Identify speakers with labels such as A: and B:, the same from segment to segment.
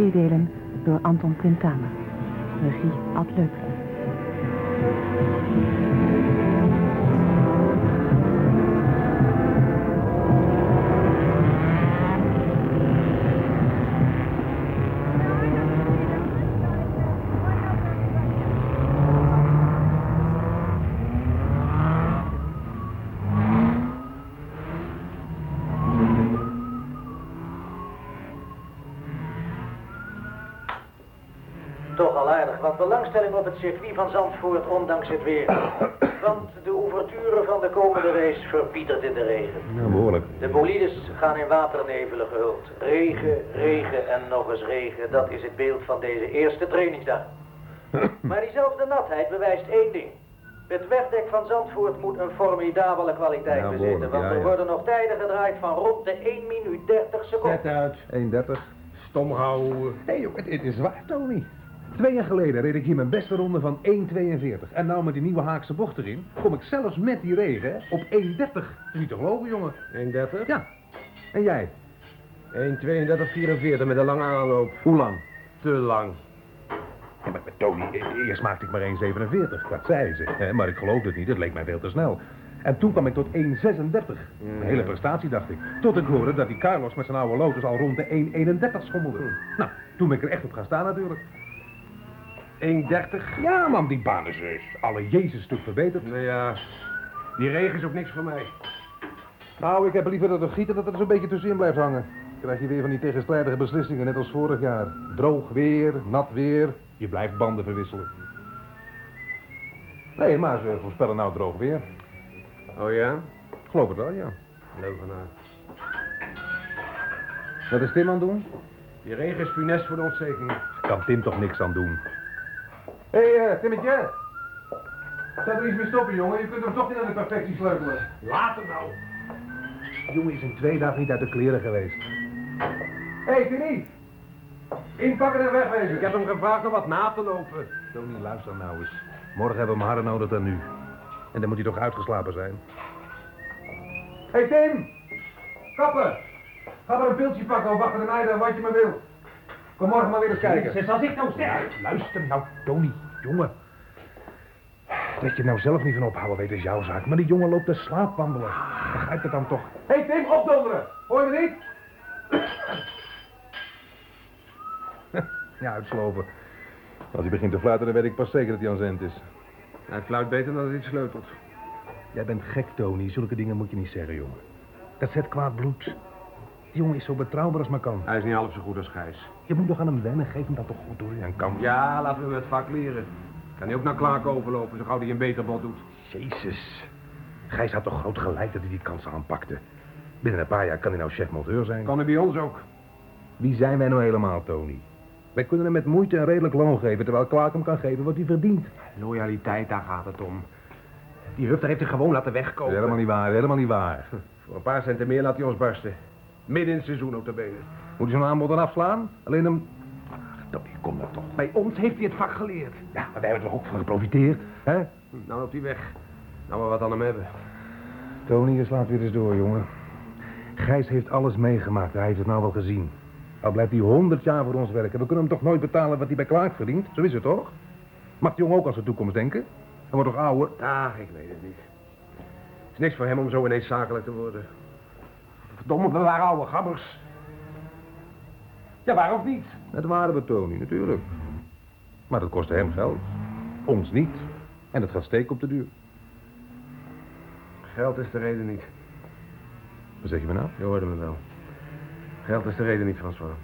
A: twee delen door Anton Quintana. Regie Ad Leupler.
B: Circuit van Zandvoort, ondanks het weer. Want de ouverture van de komende race verpietert in de regen.
C: Ja, behoorlijk.
B: De bolides gaan in waternevelen gehuld. Regen, regen en nog eens regen, dat is het beeld van deze eerste trainingsdag. Maar diezelfde natheid bewijst één ding. Het wegdek van Zandvoort moet een formidabele kwaliteit
C: Ja,
B: bezitten, want
C: ja,
B: er worden nog tijden gedraaid van rond de 1 minuut 30 seconden.
D: Zet uit.
C: 1,30.
D: Stom houden.
C: Hé hey, joh, het, het is waar, Tony. Twee jaar geleden reed ik hier mijn beste ronde van 1,42. En nou met die nieuwe Haakse bocht erin, kom ik zelfs met die regen op 1,30. Dat is niet te geloven, jongen.
D: 1,30?
C: Ja. En jij?
D: 1,32, 44 met een lange aanloop.
C: Hoe lang?
D: Te lang.
C: Ja, maar met Tony, e- eerst maakte ik maar 1,47. Dat zei ze. Maar ik geloofde het niet, het leek mij veel te snel. En toen kwam ik tot 1,36. Een hele prestatie, dacht ik. Tot ik hoorde dat die Carlos met zijn oude Lotus al rond de 1,31 schommelde. Nou, toen ben ik er echt op gaan staan natuurlijk.
D: 1,30?
C: Ja, man, die baan is alle Jezus stuk verbeterd.
D: Nou ja, die regen is ook niks voor mij.
C: Nou, ik heb liever dat het gieten dat het er zo'n beetje tussenin blijft hangen. Krijg je weer van die tegenstrijdige beslissingen, net als vorig jaar. Droog weer, nat weer, je blijft banden verwisselen. Nee, maar ze voorspellen nou droog weer.
D: Oh ja?
C: Ik geloof het wel, ja.
D: Leugenaar.
C: Wat is Tim aan het doen?
D: Die regen is funest voor de ontsteking.
C: Kan Tim toch niks aan doen? Hé, hey, eh, Timmetje. Zet er iets mee stoppen, jongen. Je kunt hem toch niet aan de perfectie sleutelen.
D: Later nou.
C: Die jongen is in twee dagen niet uit de kleren geweest. Hé, hey, Timmy. Inpakken en wegwezen.
D: Ik heb hem gevraagd om wat na te lopen.
C: Tony, luister nou eens. Morgen hebben we hem harder nodig dan nu. En dan moet hij toch uitgeslapen zijn. Hé, hey, Tim. Kappen. Ga maar een pilsje pakken of achter de meiden, wat je maar wil. Kom morgen maar weer eens kijken.
D: Jezus, als ik nou zeg.
C: Luister nou, Tony, jongen. Dat je nou zelf niet van ophouden weet is jouw zaak. Maar die jongen loopt te slaapwandelen. Begrijp het dan toch? Hé hey Tim, opdonderen. Hoor je me niet? ja, uitsloven. Als hij begint te fluiten, dan weet ik pas zeker dat hij aan zend is.
D: Hij fluit beter dan dat hij sleutelt.
C: Jij bent gek, Tony. Zulke dingen moet je niet zeggen, jongen. Dat zet kwaad bloed. Die jongen is zo betrouwbaar als maar kan.
D: Hij is niet half zo goed als Gijs.
C: Je moet toch aan hem wennen. Geef hem dat toch goed door je aan kan.
D: Ja, laten we hem het vak leren. Kan hij ook naar Klaak overlopen, zo gauw hij een beter bal doet.
C: Jezus. Gijs had toch groot gelijk dat hij die kans aanpakte. Binnen een paar jaar kan hij nou chef-monteur zijn.
D: Kan hij bij ons ook.
C: Wie zijn wij nou helemaal, Tony? Wij kunnen hem met moeite een redelijk loon geven... terwijl Clark hem kan geven wat hij verdient.
D: Loyaliteit, daar gaat het om. Die Hufter heeft hij gewoon laten wegkomen.
C: Helemaal niet waar, helemaal niet waar.
D: Voor een paar centen meer laat hij ons barsten. Midden in het seizoen op de benen.
C: Moet hij zo'n aanbod dan afslaan? Alleen hem... Ach, Tony, kom nou toch.
D: Bij ons heeft hij het vak geleerd.
C: Ja, maar wij hebben er ook van geprofiteerd, hè?
D: Nou loopt hij weg. Nou we wat aan hem hebben.
C: Tony, je slaat weer eens door, jongen. Gijs heeft alles meegemaakt. Hij heeft het nou wel gezien. Al blijft hij honderd jaar voor ons werken. We kunnen hem toch nooit betalen wat hij bij Clark verdient? Zo is het toch? Mag die jongen ook aan zijn toekomst denken? Hij wordt toch ouder?
D: Ach, ik weet het niet. Het is niks voor hem om zo ineens zakelijk te worden. Verdomme, we waren oude gabbers. Ja, waarom niet?
C: Dat waren we, Tony, natuurlijk. Maar dat kostte hem geld. Ons niet. En het gaat steken op de duur.
D: Geld is de reden niet.
C: Wat zeg je me nou?
D: Je hoorde me wel. Geld is de reden niet, François.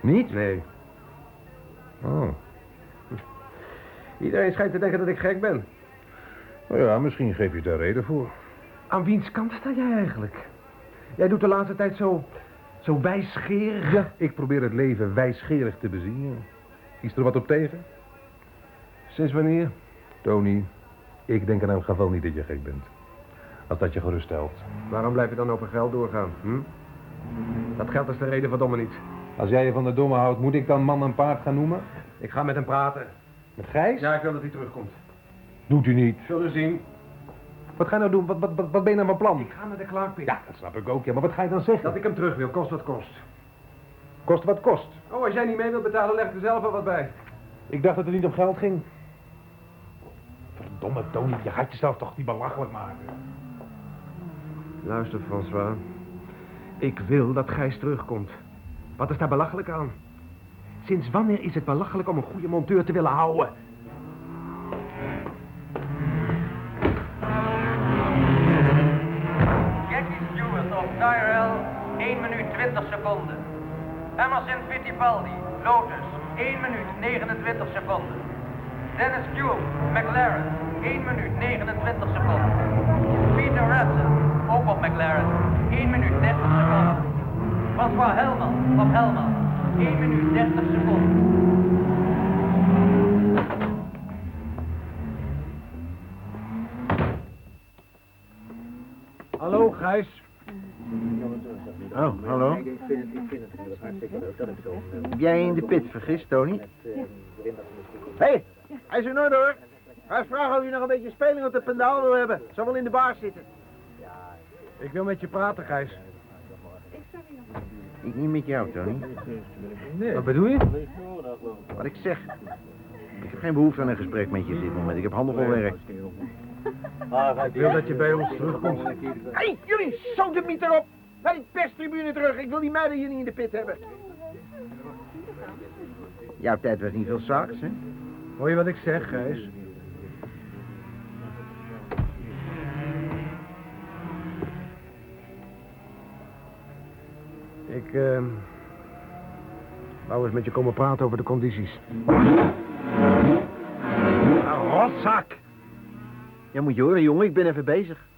C: Niet?
D: Nee.
C: Oh.
D: Iedereen schijnt te denken dat ik gek ben.
C: Nou ja, misschien geef je daar reden voor.
D: Aan wiens kant sta jij eigenlijk? Jij doet de laatste tijd zo... zo wijsgerig.
C: Ja, ik probeer het leven wijsgerig te bezien. Is er wat op tegen?
D: Sinds wanneer?
C: Tony, ik denk in elk geval niet dat je gek bent. Als dat je gerust stelt.
D: Waarom blijf je dan over geld doorgaan? Hm? Dat geld is de reden verdomme niet.
C: Als jij je van de domme houdt, moet ik dan man en paard gaan noemen?
D: Ik ga met hem praten.
C: Met Gijs?
D: Ja, ik wil dat hij terugkomt.
C: Doet u niet.
D: Zullen zien.
C: Wat ga je nou doen? Wat, wat, wat, wat ben je nou van plan?
D: Ik ga naar de Klaarpik.
C: Ja, dat snap ik ook, ja. Maar wat ga je dan zeggen?
D: Dat ik hem terug wil, kost wat kost.
C: Kost wat kost.
D: Oh, als jij niet mee wilt betalen, leg er zelf wel wat bij.
C: Ik dacht dat het niet om geld ging. Verdomme, Tony, je gaat jezelf toch niet belachelijk maken.
D: Luister, François. Ik wil dat Gijs terugkomt. Wat is daar belachelijk aan? Sinds wanneer is het belachelijk om een goede monteur te willen houden?
B: 20 seconden. Emerson Fittipaldi, Lotus, 1 minuut 29 seconden. Dennis Stewart, McLaren, 1 minuut 29 seconden. Peter Ratson, ook op McLaren, 1 minuut 30 seconden. François Helman, op Helman, 1 minuut 30 seconden.
D: Hallo, Gijs.
E: Oh, hallo. Heb jij in de pit vergist, Tony? Hé, hey, hij is er nooit hoor. Ga eens vragen of je nog een beetje speling op de pendaal wil hebben. Zal wel in de bar zitten.
D: Ik wil met je praten, Gijs.
E: Ik niet met jou, Tony.
D: Wat bedoel je?
E: Wat ik zeg. Ik heb geen behoefte aan een gesprek met je op dit moment. Ik heb handen vol werk.
D: Ik wil dat je bij ons terugkomt.
E: Hé, hey, jullie, zo de mieter op. Naar die perstribune terug. Ik wil die meiden hier niet in de pit hebben. Jouw tijd was niet veel zaaks, hè?
D: Hoor je wat ik zeg, Gijs? Ik, eh... wou eens met je komen praten over de condities.
E: Een rotzak! Ja, moet je horen, jongen. Ik ben even bezig.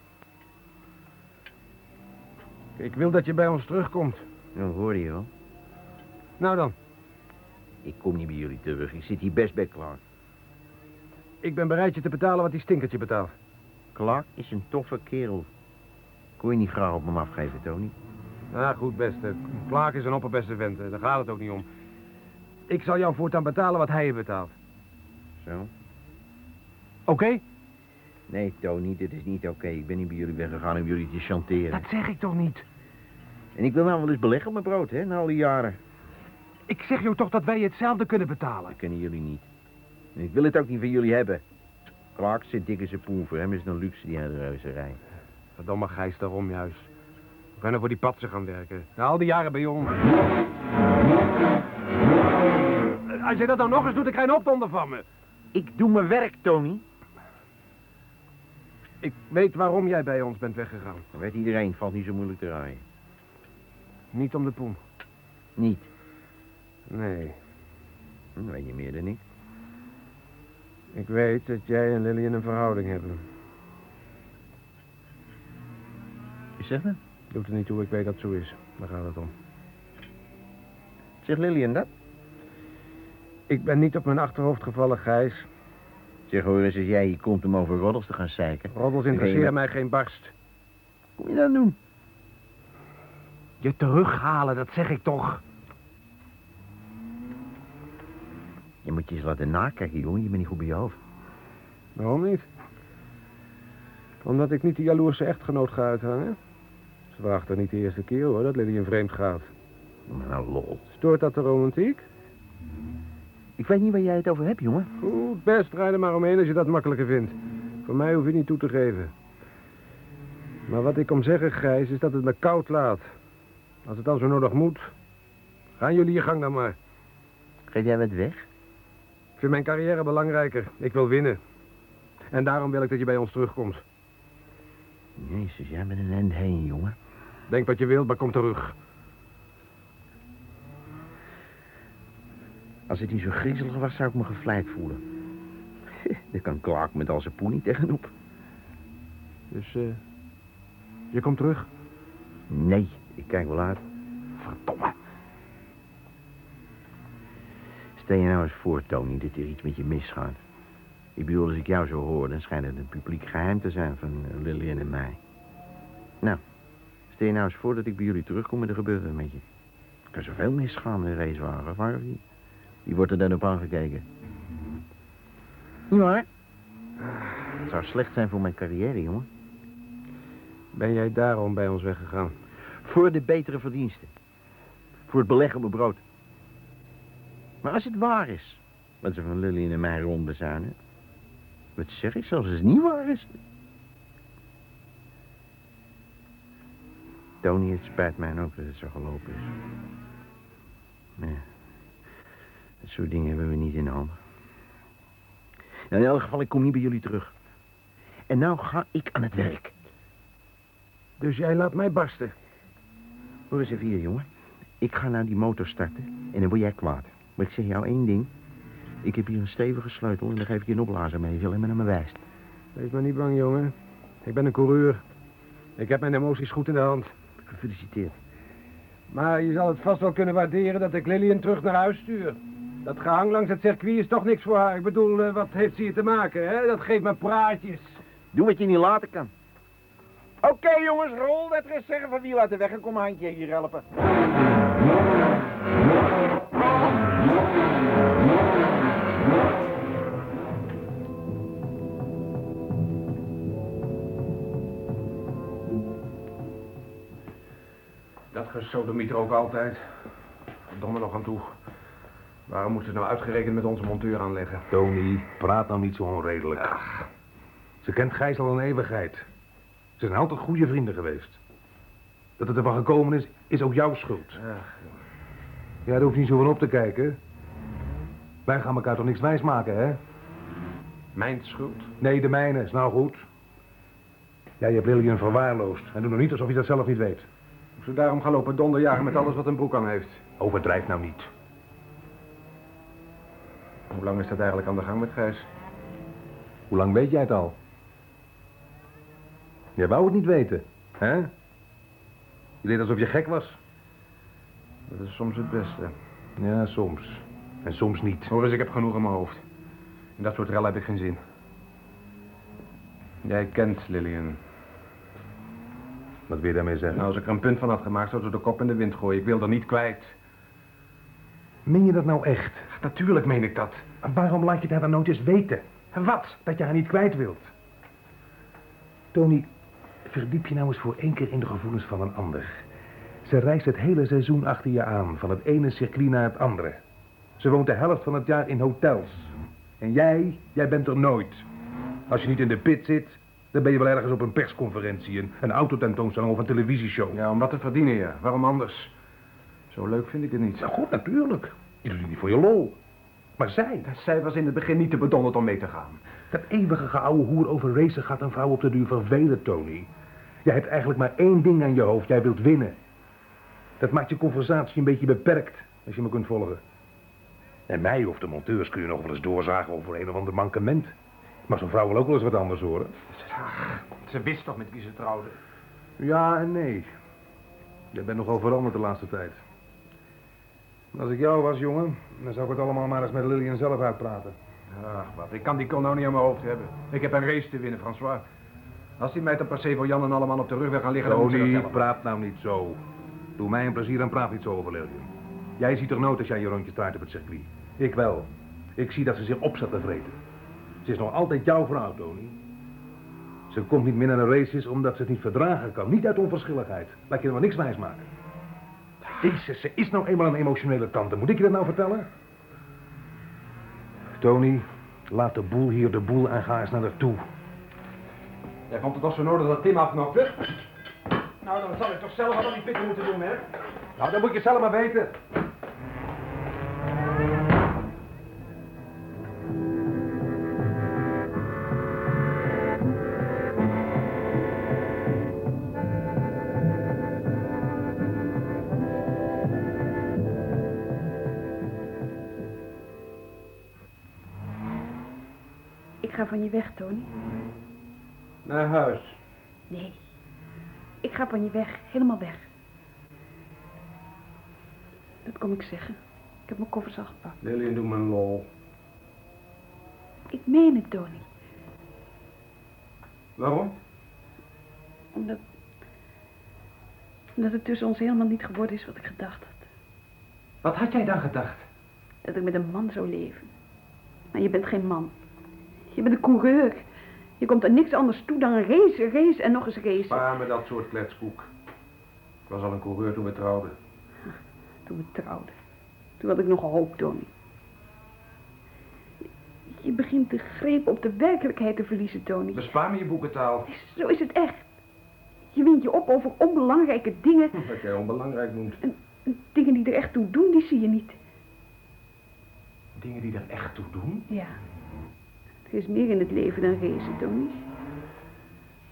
D: Ik wil dat je bij ons terugkomt.
E: Ja, hoorde je wel.
D: Nou dan,
E: Ik kom niet bij jullie terug. Ik zit hier best bij Clark.
D: ik ben bereid je te betalen wat die stinkertje betaalt.
E: Clark is een toffe kerel. Kon je niet graag op hem afgeven, Tony?
D: Nou, goed, beste. Plaak is een opperbeste vent. Daar gaat het ook niet om. Ik zal jou voortaan betalen wat hij je betaalt.
E: Zo?
D: Oké?
E: Nee, Tony, dit is niet oké. Ik ben niet bij jullie weggegaan om jullie te chanteren.
D: Dat zeg ik toch niet?
E: En ik wil nou wel eens beleggen op mijn brood, hè, na al die jaren.
D: Ik zeg jou toch dat wij hetzelfde kunnen betalen.
E: Dat kennen jullie niet. En ik wil het ook niet van jullie hebben. Clark zit dik in zijn poen. Voor hem is het een luxe, die hele reuzerij.
D: Verdomme Gijs, daarom juist. We kunnen voor die patsen gaan werken. Na al die jaren bij ons. Als je dat nou nog eens doet, dan krijg je een opdonder van me.
E: Ik doe mijn werk, Tony.
D: Ik weet waarom jij bij ons bent weggegaan.
E: Dan weet iedereen, valt niet zo moeilijk te raaien.
D: Niet om de poen.
E: Niet.
D: Nee.
E: Dat weet je meer dan ik.
D: Ik weet dat jij en Lillian een verhouding hebben.
E: Je zegt het?
D: Doet er niet toe, ik weet dat het zo is. Daar gaat het om.
E: Zegt Lillian dat?
D: Ik ben niet op mijn achterhoofd gevallen, Gijs.
E: Zeg hoor eens, als jij hier komt om over roddels te gaan zeiken.
D: Roddels interesseren mij geen barst.
E: Kom je dat doen?
D: Je terughalen, dat zeg ik toch.
E: Je moet je eens laten nakijken, jongen. Je bent niet goed bij je hoofd.
D: Waarom niet? Omdat ik niet de jaloerse echtgenoot ga uithangen. Ze vraagt er niet de eerste keer hoor, dat Lillian vreemd gaat.
E: Nou lol.
D: Stoort dat de romantiek?
E: Ik weet niet waar jij het over hebt, jongen.
D: Goed, best, draai er maar omheen als je dat makkelijker vindt. Voor mij hoef je niet toe te geven. Maar wat ik kom zeggen, Gijs, is dat het me koud laat. Als het dan zo nodig moet, gaan jullie je gang dan maar.
E: Geef jij wat weg?
D: Ik vind mijn carrière belangrijker. Ik wil winnen. En daarom wil ik dat je bij ons terugkomt.
E: Jezus, jij bent een end heen, jongen.
D: Denk wat je wilt, maar kom terug.
E: Als het niet zo griezelig was, zou ik me gevleid voelen. Daar kan Clark met al zijn poen niet tegenop.
D: Dus, eh, je komt terug?
E: Nee, ik kijk wel uit.
D: Verdomme.
E: Stel je nou eens voor, Tony, dat er iets met je misgaat. Ik bedoel, als ik jou zo hoor, dan schijnt het een publiek geheim te zijn van eh, Lillian en mij. Nou, stel je nou eens voor dat ik bij jullie terugkom en er gebeurt wat met je. Er kan zoveel misgaan in een racewagen, waar niet? Wie wordt er dan op aangekeken? Niet waar? Het zou slecht zijn voor mijn carrière, jongen.
D: Ben jij daarom bij ons weggegaan?
E: Voor de betere verdiensten. Voor het beleg op mijn brood. Maar als het waar is, wat ze van Lillian en mij rondbezuinen... Wat zeg ik zelfs als het niet waar is? Tony, het spijt mij ook dat het zo gelopen is. Maar ja, dat soort dingen hebben we niet in de handen. Nou, in elk geval, ik kom niet bij jullie terug. En nou ga ik aan het werk.
D: Dus jij laat mij barsten.
E: Hoor eens even hier, jongen. Ik ga naar die motor starten en dan word jij kwaad. Maar ik zeg jou één ding. Ik heb hier een stevige sleutel en dan geef ik je een opblazer mee als je maar naar me wijst.
D: Wees maar niet bang, jongen. Ik ben een coureur. Ik heb mijn emoties goed in de hand.
E: Gefeliciteerd.
D: Maar je zal het vast wel kunnen waarderen dat ik Lillian terug naar huis stuur. Dat gehang langs het circuit is toch niks voor haar. Ik bedoel, eh, wat heeft ze hier te maken, hè? Dat geeft me praatjes.
E: Doe wat je niet laten kan. Oké, jongens, rol dat reservewiel uit de weg en kom een handje hier helpen.
D: Dat gesodemieter ook altijd. Verdomme nog aan toe. Waarom moeten ze nou uitgerekend met onze monteur aanleggen?
C: Tony, praat nou niet zo onredelijk. Ze kent Gijs al een eeuwigheid. Ze zijn altijd goede vrienden geweest. Dat het ervan gekomen is, is ook jouw schuld. Ja, daar hoef je niet zo van op te kijken. Wij gaan elkaar toch niks wijs maken, hè?
D: Mijn schuld?
C: Nee, de mijne, is nou goed. Jij hebt Lillian verwaarloosd. En doe nog niet alsof je dat zelf niet weet.
D: Ze daarom gaan lopen donderjagen met alles wat een broek aan heeft.
C: Overdrijf nou niet.
D: Hoe lang is dat eigenlijk aan de gang met Gijs?
C: Hoe lang weet jij het al? Jij wou het niet weten, hè? Je deed alsof je gek was.
D: Dat is soms het beste.
C: Ja, soms. En soms niet.
D: Hoor eens, ik heb genoeg in mijn hoofd. In dat soort rel heb ik geen zin. Jij kent Lillian.
C: Wat wil je daarmee zeggen?
D: Nou, als ik er een punt van had gemaakt, zou ze de kop in de wind gooien. Ik wil er niet kwijt.
C: Meen je dat nou echt?
D: Natuurlijk meen ik dat.
C: En waarom laat je het haar dan nooit eens weten?
D: En wat?
C: Dat je haar niet kwijt wilt. Tony, verdiep je nou eens voor één keer in de gevoelens van een ander. Ze reist het hele seizoen achter je aan, van het ene circuit naar het andere. Ze woont de helft van het jaar in hotels. En jij, jij bent er nooit. Als je niet in de pit zit, dan ben je wel ergens op een persconferentie, een, een autotentoonstelling of een televisieshow.
D: Ja, om dat te verdienen, ja. Waarom anders? Zo leuk vind ik het niet.
C: Nou goed, natuurlijk. Je doet het niet voor je lol. Maar zij,
D: Zij was in het begin niet te bedonderd om mee te gaan.
C: dat eeuwige geouwe hoer over racen gaat een vrouw op de duur vervelen, Tony. Jij hebt eigenlijk maar één ding aan je hoofd. Jij wilt winnen. Dat maakt je conversatie een beetje beperkt, als je me kunt volgen. En mij of de monteurs kun je nog wel eens doorzagen over een of ander mankement. Maar zo'n vrouw wil ook wel eens wat anders horen.
D: Ze wist toch met wie ze trouwde?
C: Ja en nee. Je bent nogal veranderd de laatste tijd. Als ik jou was, jongen, dan zou ik het allemaal maar eens met Lillian zelf uitpraten.
D: Ach, wat. Ik kan die kol nou niet aan mijn hoofd hebben. Ik heb een race te winnen, François. Als die per se voor Jan en allemaal op de rug wil gaan liggen,
C: Tony, praat nou niet zo. Doe mij een plezier en praat niet zo over Lillian. Jij ziet er nooit als jij je rondje draait op het circuit. Ik wel. Ik zie dat ze zich op zat te vreten. Ze is nog altijd jouw vrouw, Tony. Ze komt niet meer naar de races omdat ze het niet verdragen kan. Niet uit onverschilligheid. Laat je er maar niks wijs maken. Jezus, ze is nou eenmaal een emotionele tante. Moet ik je dat nou vertellen? Tony, laat de boel hier de boel en ga eens naar haar toe.
D: Jij vond het toch zo nodig dat Tim afknopte? Nou, dan zal ik toch zelf wat aan die pitten moeten doen, hè?
C: Nou, dat moet je zelf maar weten.
F: Ga van je weg, Tony.
D: Naar huis.
F: Nee. Ik ga van je weg. Helemaal weg. Dat kom ik zeggen. Ik heb mijn koffers al gepakt.
D: Lillian, doe me een lol.
F: Ik meen het, Tony.
D: Waarom?
F: Omdat... Omdat het tussen ons helemaal niet geworden is wat ik gedacht had.
D: Wat had jij dan gedacht?
F: Dat ik met een man zou leven. Maar je bent geen man. Je bent een coureur. Je komt er niks anders toe dan een race, race en nog eens race.
D: Spaar me dat soort kletskoek. Ik was al een coureur toen we trouwden.
F: Toen we trouwden. Toen had ik nog hoop, Tony. Je begint de greep op de werkelijkheid te verliezen, Tony.
D: Bespaar me je boekentaal.
F: Zo is het echt. Je wint je op over onbelangrijke dingen.
D: Wat jij onbelangrijk noemt.
F: En, en dingen die er echt toe doen, die zie je niet.
D: Dingen die er echt toe doen?
F: Ja. Er is meer in het leven dan racen, Tony.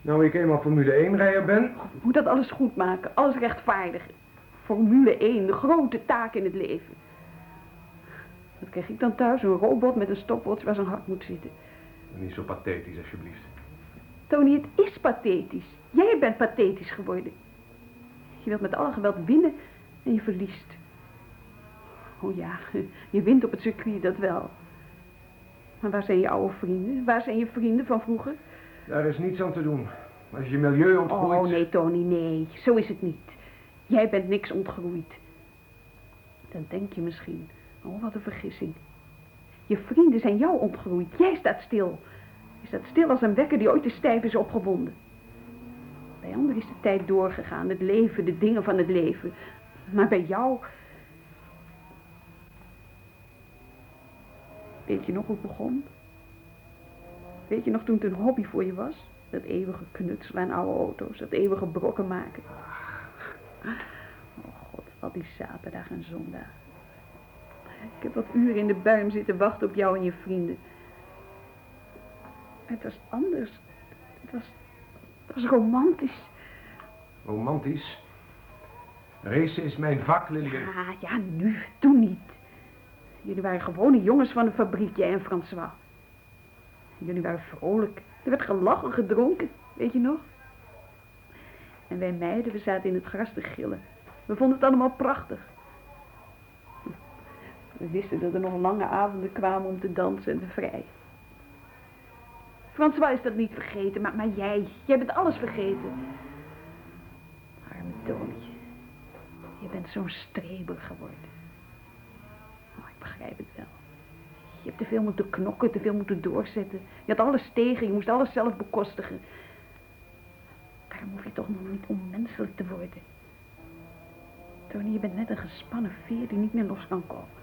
D: Nou, ik eenmaal Formule 1 rijder ben.
F: Je moet dat alles goed maken, alles rechtvaardigen. Formule 1, de grote taak in het leven. Wat krijg ik dan thuis? Een robot met een stopwatch waar zijn hart moet zitten.
D: Niet zo pathetisch, alsjeblieft.
F: Tony, het is pathetisch. Jij bent pathetisch geworden. Je wilt met alle geweld winnen en je verliest. Oh ja, je wint op het circuit, dat wel. Maar waar zijn je oude vrienden? Waar zijn je vrienden van vroeger?
D: Daar is niets aan te doen. Als je milieu ontgroeit...
F: Oh nee, Tony, nee. Zo is het niet. Jij bent niks ontgroeid. Dan denk je misschien, oh wat een vergissing. Je vrienden zijn jou ontgroeid. Jij staat stil. Je staat stil als een wekker die ooit te stijf is opgewonden. Bij anderen is de tijd doorgegaan, het leven, de dingen van het leven. Maar bij jou... Weet je nog hoe het begon? Weet je nog toen het een hobby voor je was? Dat eeuwige knutselen aan oude auto's, dat eeuwige brokken maken. Oh god, wat die zaterdag en zondag. Ik heb wat uren in de buim zitten wachten op jou en je vrienden. Het was anders. Het was, het was romantisch.
D: Romantisch? Racen is mijn vak, Lilian.
F: Ja, ja, nu, toen niet. Jullie waren gewone jongens van de fabriek, jij en François. Jullie waren vrolijk. Er werd gelachen, gedronken, weet je nog? En wij meiden, we zaten in het gras te gillen. We vonden het allemaal prachtig. We wisten dat er nog lange avonden kwamen om te dansen en te vrijen. François is dat niet vergeten, maar, maar jij, jij bent alles vergeten. Arme Toontje. Je bent zo'n streber geworden. Ik begrijp het wel. Je hebt te veel moeten knokken, te veel moeten doorzetten. Je had alles tegen, je moest alles zelf bekostigen. Daarom hoef je toch nog niet onmenselijk te worden. Tony, je bent net een gespannen veer die niet meer los kan komen.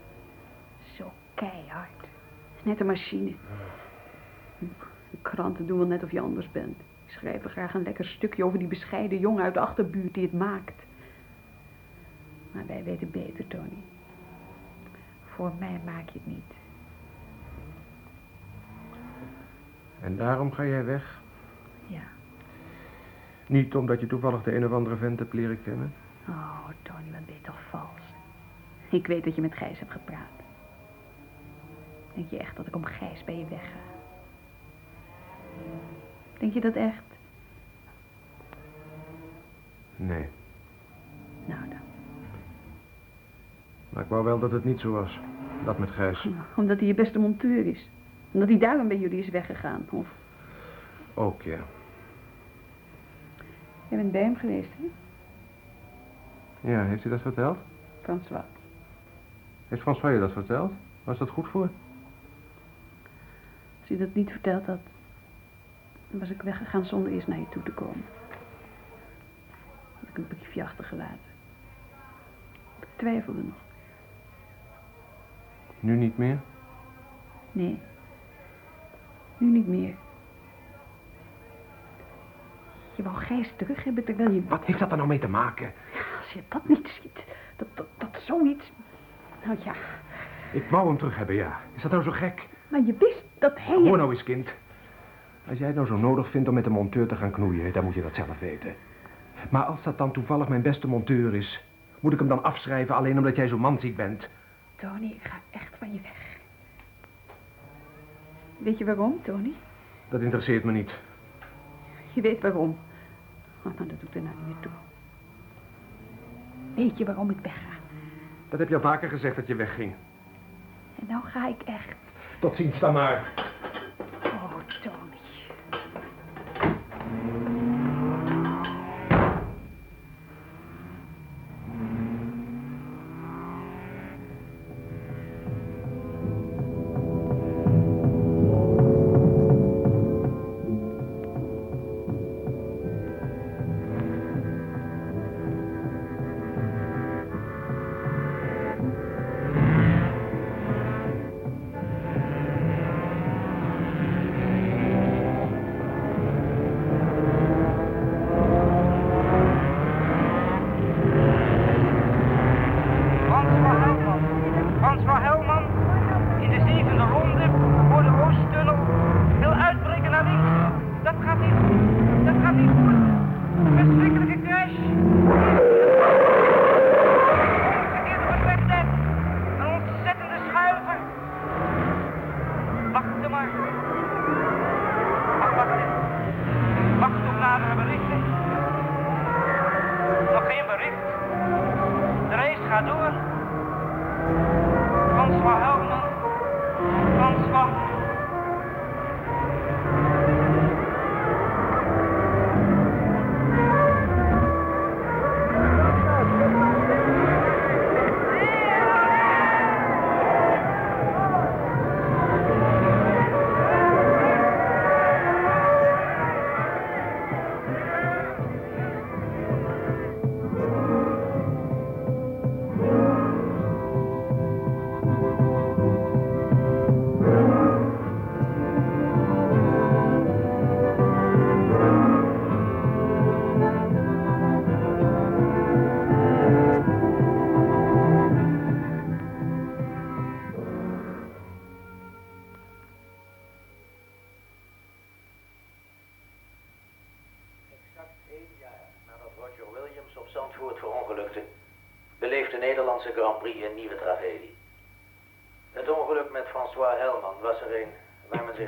F: Zo keihard. Net een machine. De kranten doen wel net of je anders bent. Die schrijven graag een lekker stukje over die bescheiden jongen uit de achterbuurt die het maakt. Maar wij weten beter, Tony. Voor mij maak je het niet.
D: En daarom ga jij weg?
F: Ja.
D: Niet omdat je toevallig de een of andere vent hebt leren kennen?
F: Oh, Tony, wat ben je toch vals. Ik weet dat je met Gijs hebt gepraat. Denk je echt dat ik om Gijs bij je wegga? Denk je dat echt?
D: Nee.
F: Nou dan.
D: Maar ik wou wel dat het niet zo was. Dat met Gijs.
F: Nou, Omdat hij je beste monteur is. Omdat hij daarom bij jullie is weggegaan. Of
D: Ook, ja.
F: jij bent bij hem geweest, hè?
D: Ja, heeft hij dat verteld?
F: François.
D: Heeft François je dat verteld? Was dat goed voor?
F: Als hij dat niet verteld had, dan was ik weggegaan zonder eerst naar je toe te komen. Had ik een briefje achtergelaten. Ik twijfelde nog.
D: Nu niet meer?
F: Nee. Nu niet meer. Je wou Gijs terug hebben terwijl je...
D: Wat heeft dat er nou mee te maken?
F: Als je dat niet ziet, dat, dat, dat zoiets... Nou ja,
D: Ik wou hem terug hebben, ja. Is dat nou zo gek?
F: maar je wist dat hij...
D: Hoor nou eens, kind. Als jij het nou zo nodig vindt om met een monteur te gaan knoeien, dan moet je dat zelf weten. Maar als dat dan toevallig mijn beste monteur is, moet ik hem dan afschrijven alleen omdat jij zo manziek bent?
F: Tony, ik ga echt van je weg. Weet je waarom, Tony?
D: Dat interesseert me niet.
F: Je weet waarom. Oh, maar dat doet er nou niet meer toe. Weet je waarom ik wegga?
D: Dat heb je al vaker gezegd dat je wegging.
F: En nou ga ik echt.
D: Tot ziens dan maar.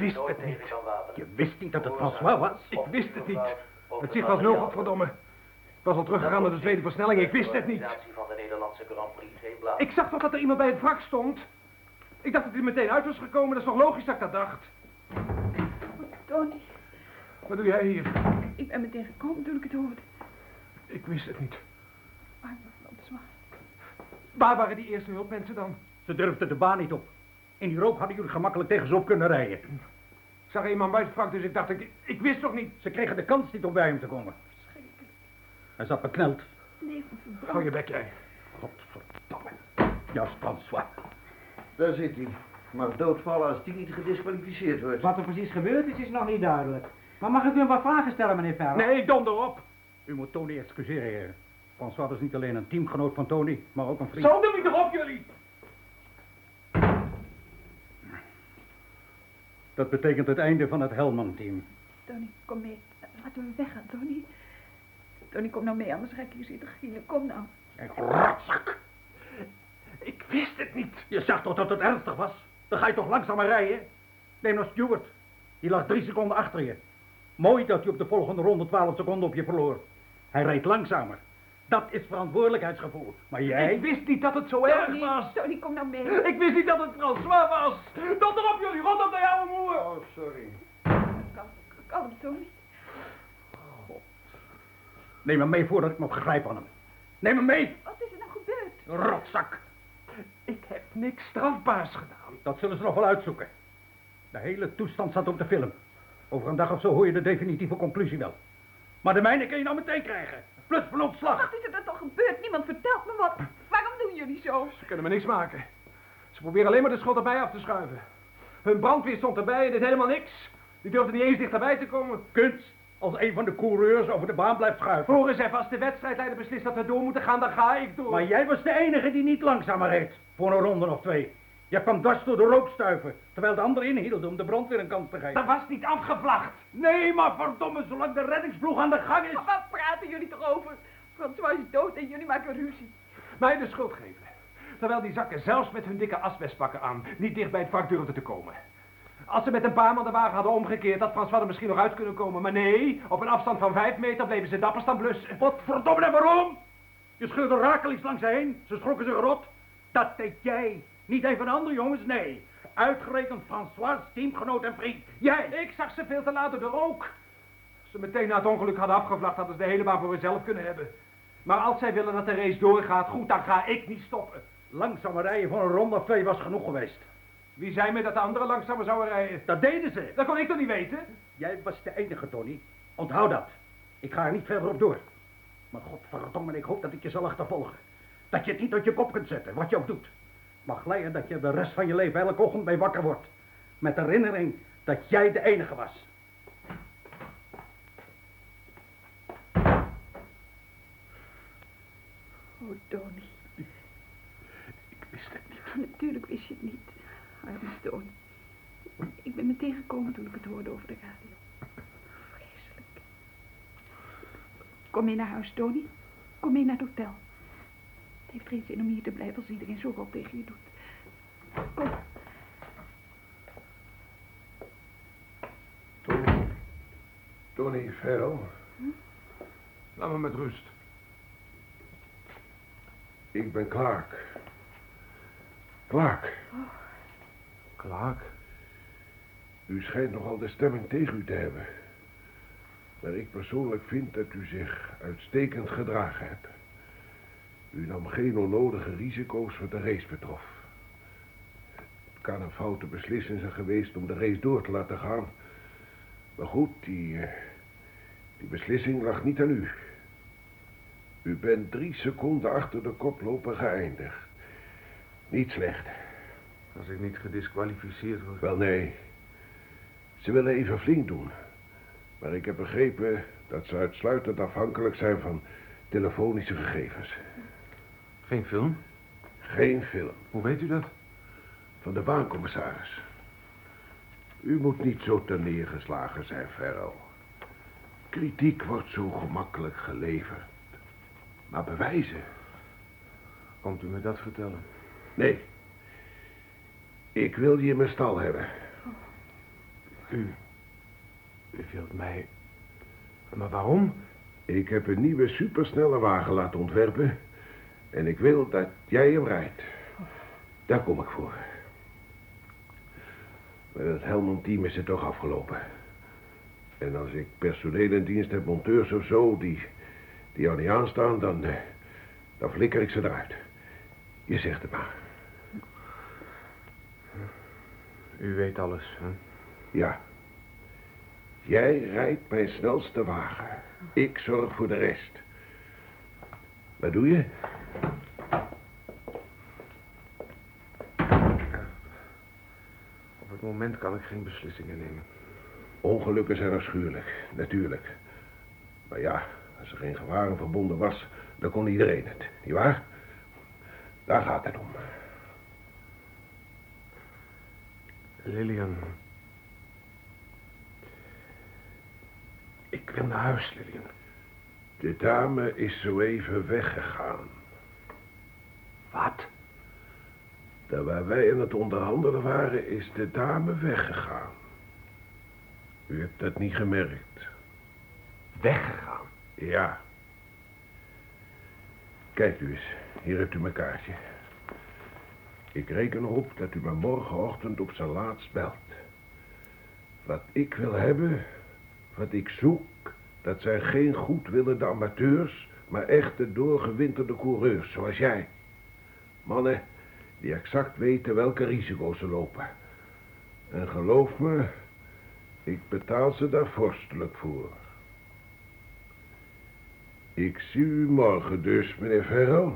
D: Wist het niet.
C: Je wist niet dat het François was?
D: Ik wist het niet. Het zicht was nul, godverdomme. Ik was al teruggegaan naar de tweede versnelling, ik wist het niet.
B: De organisatie van de Nederlandse Grand Prix geen blaad.
D: Ik zag toch dat er iemand bij het wrak stond? Ik dacht dat hij meteen uit was gekomen, dat is toch logisch dat ik dat dacht?
F: Tony,
D: Wat doe jij hier?
F: ik ben meteen gekomen toen ik het hoorde.
D: Ik wist het niet.
F: François.
D: Waar waren die eerste hulpmensen dan?
G: Ze durfden de baan niet op. In die rook hadden jullie gemakkelijk tegen ze op kunnen rijden.
D: Ik zag iemand buiten het wrak, dus ik dacht, ik, ik wist toch niet.
G: Ze kregen de kans niet om bij hem te komen. Hij zat bekneld.
F: Verbrand.
D: Hou je bek, jij.
G: Godverdomme. Juist François.
E: Daar zit hij. Mag doodvallen als die niet gedisqualificeerd wordt.
H: Wat er precies gebeurd is, is nog niet duidelijk. Maar mag ik u een wat vragen stellen, meneer Ferro?
D: Nee, donder op.
G: U moet Tony excuseren, heer. François was niet alleen een teamgenoot van Tony, maar ook een vriend.
D: Zo, noem ik toch op, jullie.
G: Dat betekent het einde van het Helman-team.
F: Tony, kom mee. Laten we weggaan, Tony. Tony, kom nou mee, anders ga ik hier zitten gielen. Kom nou.
G: En rotzak.
D: Ik wist het niet.
G: Je zag toch dat het ernstig was? Dan ga je toch langzamer rijden? Neem nou Stewart. Die lag drie seconden achter je. Mooi dat hij op de volgende ronde 12 seconden op je verloor. Hij reed langzamer. Dat is verantwoordelijkheidsgevoel. Maar jij...
D: Ik wist niet dat het zo erg was.
F: Tony, kom nou mee.
D: Ik wist niet dat het François was. Donder op, jullie. Rot op naar jouw moer.
E: Oh, sorry.
F: Kalm, kalm, Tony.
G: Neem hem mee voordat ik nog grijp aan hem. Neem hem mee,
F: Wat is er nou gebeurd?
G: rotzak.
D: Ik heb niks strafbaars gedaan.
G: Dat zullen ze nog wel uitzoeken. De hele toestand staat op de film. Over een dag of zo hoor je de definitieve conclusie wel. Maar de mijne kun je nou meteen krijgen. Plus van ontslag.
F: Wat is er dan toch gebeurd? Niemand vertelt me wat. Waarom doen jullie zo?
D: Ze kunnen me niks maken. Ze proberen alleen maar de schuld erbij af te schuiven. Hun brandweer stond erbij en deed helemaal niks. Die durfde niet eens dichterbij te komen.
G: Kunst. Als een van de coureurs over de baan blijft schuiven.
D: Horen ze even, als de wedstrijdleider beslist dat we door moeten gaan, dan ga ik door.
G: Maar jij was de enige die niet langzamer reed. Voor een ronde of twee. Je kwam dwars door de rook stuiven. Terwijl de anderen inhielden om de brandweer een kans te geven.
D: Dat was niet afgevlacht.
G: Nee, maar verdomme, zolang de reddingsploeg aan de gang is.
F: Wat praten jullie toch over? François is dood en jullie maken ruzie.
D: Mij de schuld geven. Terwijl die zakken zelfs met hun dikke asbestpakken aan niet dicht bij het vak durfden te komen. Als ze met een paar man de wagen hadden omgekeerd, had François er misschien nog uit kunnen komen. Maar nee, op een afstand van vijf meter bleven ze dapper staan blussen.
G: Wat verdomme en waarom? Je scheurde rakelings langs ze heen. Ze schrokken zich rot. Dat deed jij. Niet een van de andere jongens, nee. Uitgerekend François, teamgenoot en vriend. Jij.
D: Ik zag ze veel te laat door de rook. Als ze meteen na het ongeluk hadden afgevlacht, hadden ze de hele baan voor zichzelf kunnen hebben. Maar als zij willen dat de race doorgaat, goed, dan ga ik niet stoppen.
G: Langzamer rijden van een ronde of twee was genoeg geweest.
D: Wie zei me dat de anderen langzamer zouden rijden?
G: Dat deden ze.
D: Dat kon ik toch niet weten?
G: Jij was de enige, Tony. Onthoud dat. Ik ga er niet verder op door. Maar godverdomme, ik hoop dat ik je zal achtervolgen. Dat je het niet uit je kop kunt zetten, wat je ook doet. Mag leiden dat je de rest van je leven elke ochtend bij wakker wordt. Met de herinnering dat jij de enige was.
F: Oh, Tony.
D: Ik wist het niet.
F: Natuurlijk wist je het niet. Arme Tony. Ik ben meteen gekomen toen ik het hoorde over de radio. Vreselijk. Kom mee naar huis, Tony. Kom mee naar het hotel heeft geen zin om hier te blijven als iedereen zoveel tegen je doet. Kom.
I: Tony. Tony Farrell. Hm?
D: Laat me met rust.
I: Ik ben Clark. Clark. Oh.
D: Clark?
I: U schijnt nogal de stemming tegen u te hebben. Maar ik persoonlijk vind dat u zich uitstekend gedragen hebt. U nam geen onnodige risico's wat de race betrof. Het kan een foute beslissing zijn geweest om de race door te laten gaan. Maar goed, die, eh, die beslissing lag niet aan u. U bent drie seconden achter de koploper geëindigd. Niet slecht.
D: Als ik niet gedisqualificeerd word.
I: Wel, nee. Ze willen even flink doen. Maar ik heb begrepen dat ze uitsluitend afhankelijk zijn van telefonische gegevens.
D: Geen film?
I: Geen film.
D: Hoe weet u dat?
I: Van de baancommissaris. U moet niet zo neergeslagen zijn, Ferrell. Kritiek wordt zo gemakkelijk geleverd. Maar bewijzen?
D: Komt u me dat vertellen?
I: Nee. Ik wil je in mijn stal hebben.
D: U... U wilt mij... Maar waarom?
I: Ik heb een nieuwe supersnelle wagen laten ontwerpen. En ik wil dat jij hem rijdt. Daar kom ik voor. Met het Helmond-team is het toch afgelopen. En als ik personeel in dienst heb, monteurs of zo, die, die al niet aanstaan, dan, eh, dan flikker ik ze eruit. Je zegt het maar.
D: U weet alles, hè?
I: Ja. Jij rijdt mijn snelste wagen. Ik zorg voor de rest. Wat doe je?
D: Op het moment kan ik geen beslissingen nemen.
I: Ongelukken zijn afschuwelijk, natuurlijk. Maar ja, als er geen gevaar aan verbonden was, dan kon iedereen het, nietwaar? Daar gaat het om.
D: Lillian. Ik wil naar huis, Lillian.
I: De dame is zo even weggegaan.
D: Wat?
I: Terwijl wij aan het onderhandelen waren, is de dame weggegaan. U hebt dat niet gemerkt.
D: Weggegaan?
I: Ja. Kijk u eens, hier hebt u mijn kaartje. Ik reken erop dat u me morgenochtend op zijn laatst belt. Wat ik wil hebben, wat ik zoek, dat zijn geen goedwillende amateurs, maar echte doorgewinterde coureurs, zoals jij. Mannen die exact weten welke risico's ze lopen. En geloof me, ik betaal ze daar vorstelijk voor. Ik zie u morgen dus, meneer Ferrell.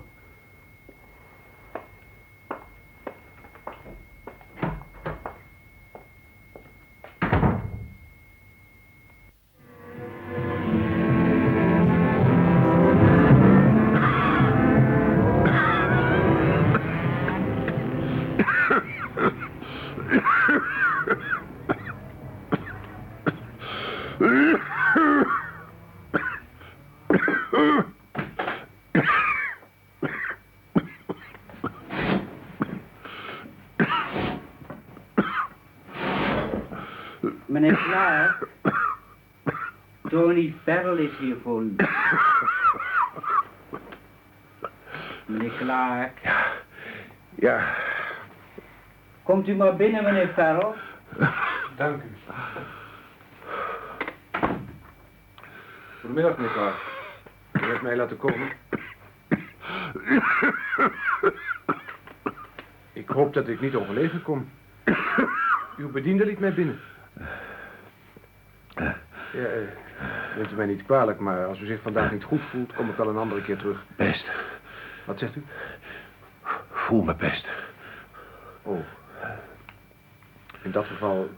J: Farrell is hier voor u. Meneer Clark.
I: Ja,
J: Komt u maar binnen, meneer Farrell.
D: Dank u. Goedemiddag, meneer Clark. U hebt mij laten komen. Ik hoop dat ik niet overlegen kom. Uw bediende liet mij binnen. Ja, eh, neemt u mij niet kwalijk, maar als u zich vandaag niet goed voelt, kom ik wel een andere keer terug.
I: best.
D: Wat zegt u?
I: Voel me best.
D: Oh. In dat geval...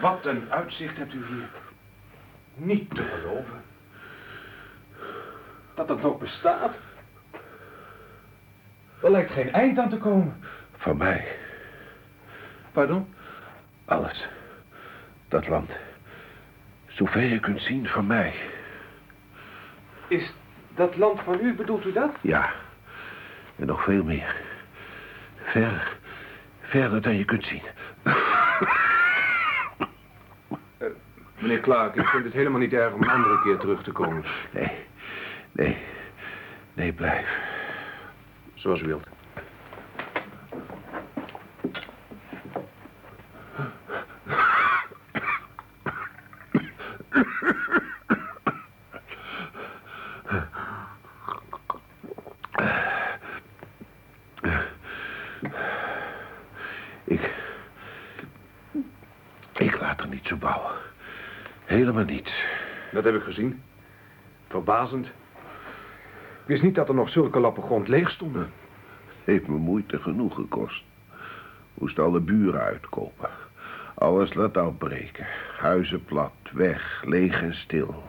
D: Wat een uitzicht hebt u hier. Niet te geloven. Dat het nog bestaat. Er lijkt geen eind aan te komen.
I: Van mij.
D: Pardon?
I: Alles. Dat land. Zover je kunt zien van mij.
D: Is dat land van u, bedoelt u dat?
I: Ja. En nog veel meer. Ver. Verder dan je kunt zien.
D: Meneer Clark, ik vind het helemaal niet erg om een andere keer terug te komen.
I: Nee, nee, nee, blijf.
D: Zoals u wilt.
I: Ik... Ik laat er niet zo bouwen. Helemaal niet.
D: Dat heb ik gezien. Verbazend. Ik wist niet dat er nog zulke lappen grond leeg stonden.
I: Heeft me moeite genoeg gekost. Moest alle buren uitkopen. Alles laten afbreken. Huizen plat, weg, leeg en stil.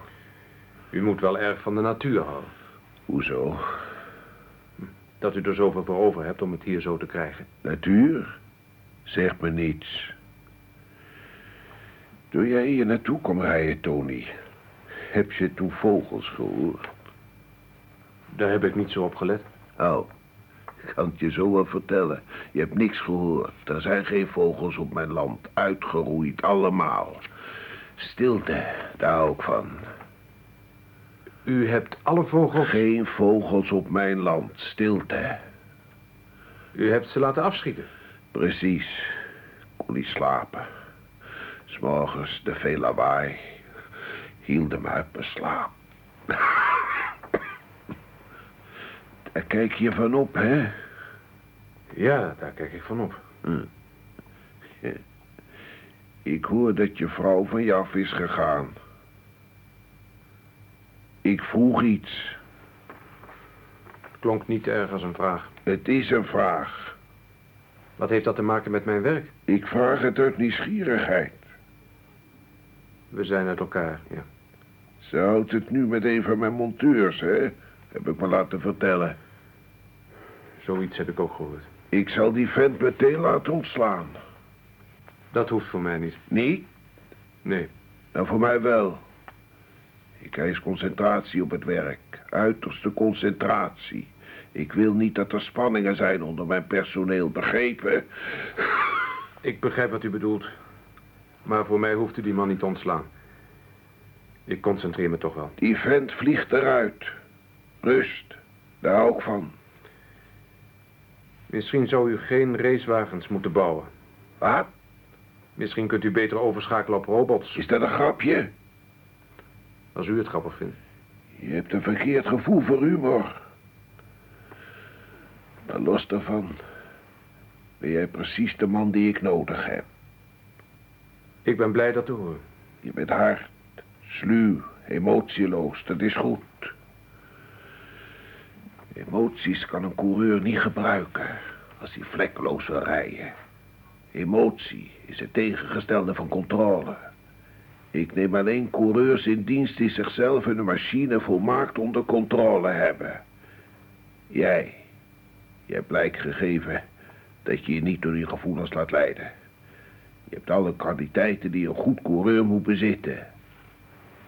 D: U moet wel erg van de natuur houden.
I: Hoezo?
D: Dat u er zoveel voor over hebt om het hier zo te krijgen.
I: Natuur? Zeg me niets. Toen jij hier naartoe kwam rijden, Tony... heb je toen vogels gehoord?
D: Daar heb ik niet zo op gelet.
I: Oh, ik kan het je zo wel vertellen. Je hebt niks gehoord. Er zijn geen vogels op mijn land. Uitgeroeid, allemaal. Stilte, daar hou ik van.
D: U hebt alle vogels...
I: Geen vogels op mijn land. Stilte.
D: U hebt ze laten afschieten.
I: Precies. Kon niet slapen. S'morgens de veel lawaai. Hielden me uit mijn slaap. Daar kijk je van op, hè?
D: Ja, daar kijk ik van op.
I: Hm. Ik hoor dat je vrouw van je af is gegaan. Ik vroeg iets.
D: Klonk niet erg als een vraag.
I: Het is een vraag.
D: Wat heeft dat te maken met mijn werk?
I: Ik vraag het uit nieuwsgierigheid.
D: We zijn uit elkaar, ja.
I: Ze houdt het nu met een van mijn monteurs, hè? Heb ik me laten vertellen.
D: Zoiets heb ik ook gehoord.
I: Ik zal die vent meteen laten ontslaan.
D: Dat hoeft voor mij niet.
I: Niet?
D: Nee.
I: Nou, voor mij wel. Ik eis concentratie op het werk. Uiterste concentratie. Ik wil niet dat er spanningen zijn onder mijn personeel, begrepen?
D: Ik begrijp wat u bedoelt. Maar voor mij hoeft u die man niet te ontslaan. Ik concentreer me toch wel.
I: Die vent vliegt eruit. Rust. Daar hou ik van.
D: Misschien zou u geen racewagens moeten bouwen.
I: Wat?
D: Misschien kunt u beter overschakelen op robots.
I: Is dat een grapje?
D: Als u het grappig vindt.
I: Je hebt een verkeerd gevoel voor humor. Maar los daarvan ben jij precies de man die ik nodig heb.
D: Ik ben blij dat te horen.
I: Je bent hard, sluw, emotieloos, dat is goed. Emoties kan een coureur niet gebruiken als hij vlekkeloos wil rijden. Emotie is het tegengestelde van controle. Ik neem alleen coureurs in dienst die zichzelf en de machine volmaakt onder controle hebben. Jij, je hebt blijk gegeven dat je je niet door die gevoelens laat leiden. Je hebt alle kwaliteiten die een goed coureur moet bezitten.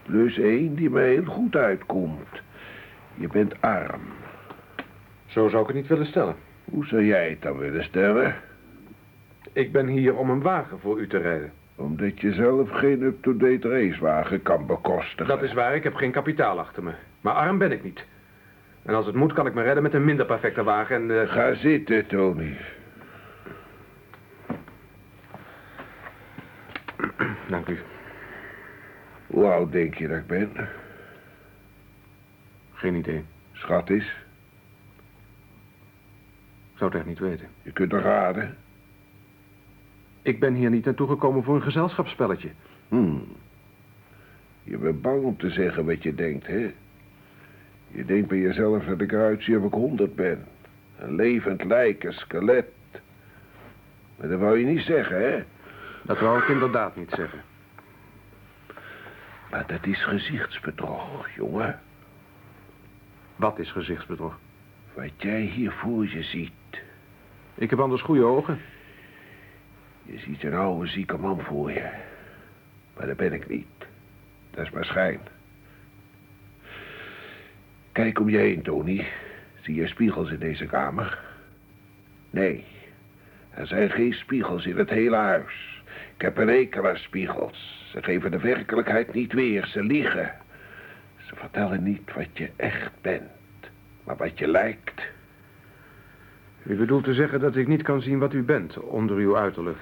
I: Plus één die me heel goed uitkomt. Je bent arm.
D: Zo zou ik het niet willen stellen.
I: Hoe zou jij het dan willen stellen?
D: Ik ben hier om een wagen voor u te rijden.
I: Omdat je zelf geen up-to-date racewagen kan bekostigen.
D: Dat is waar, ik heb geen kapitaal achter me. Maar arm ben ik niet. En als het moet, kan ik me redden met een minder perfecte wagen en... eh,
I: Ga zitten, Tony.
D: Dank u.
I: Hoe oud denk je dat ik ben?
D: Geen idee.
I: Schat is.
D: Ik zou het echt niet weten.
I: Je kunt er raden.
D: Ik ben hier niet naartoe gekomen voor een gezelschapsspelletje.
I: Hmm. Je bent bang om te zeggen wat je denkt, hè? Je denkt bij jezelf dat ik eruit zie of ik honderd ben. Een levend lijk, een skelet. Maar dat wou je niet zeggen, hè?
D: Dat wou ik inderdaad niet zeggen.
I: Maar dat is gezichtsbedrog, jongen.
D: Wat is gezichtsbedrog?
I: Wat jij hier voor je ziet.
D: Ik heb anders goede ogen.
I: Je ziet een oude zieke man voor je. Maar dat ben ik niet. Dat is maar schijn. Kijk om je heen, Tony. Zie je spiegels in deze kamer? Nee. Er zijn geen spiegels in het hele huis. Ik heb een aan spiegels. Ze geven de werkelijkheid niet weer, ze liegen. Ze vertellen niet wat je echt bent, maar wat je lijkt.
D: U bedoelt te zeggen dat ik niet kan zien wat u bent onder uw uiterlijk.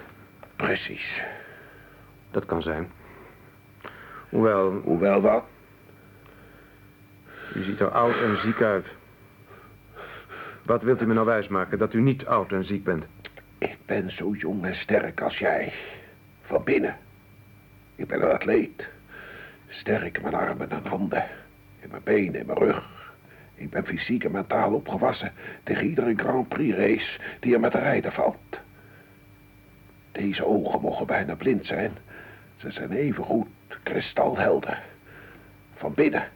I: Precies.
D: Dat kan zijn. Hoewel...
I: Hoewel wat?
D: U ziet er oud en ziek uit. Wat wilt u me nou wijsmaken dat u niet oud en ziek bent?
I: Ik ben zo jong en sterk als jij. Van binnen. Ik ben een atleet. Sterk in mijn armen en handen. In mijn benen, in mijn rug. Ik ben fysiek en mentaal opgewassen tegen iedere Grand Prix race die er met de rijden valt. Deze ogen mogen bijna blind zijn. Ze zijn even goed kristalhelder. Van binnen.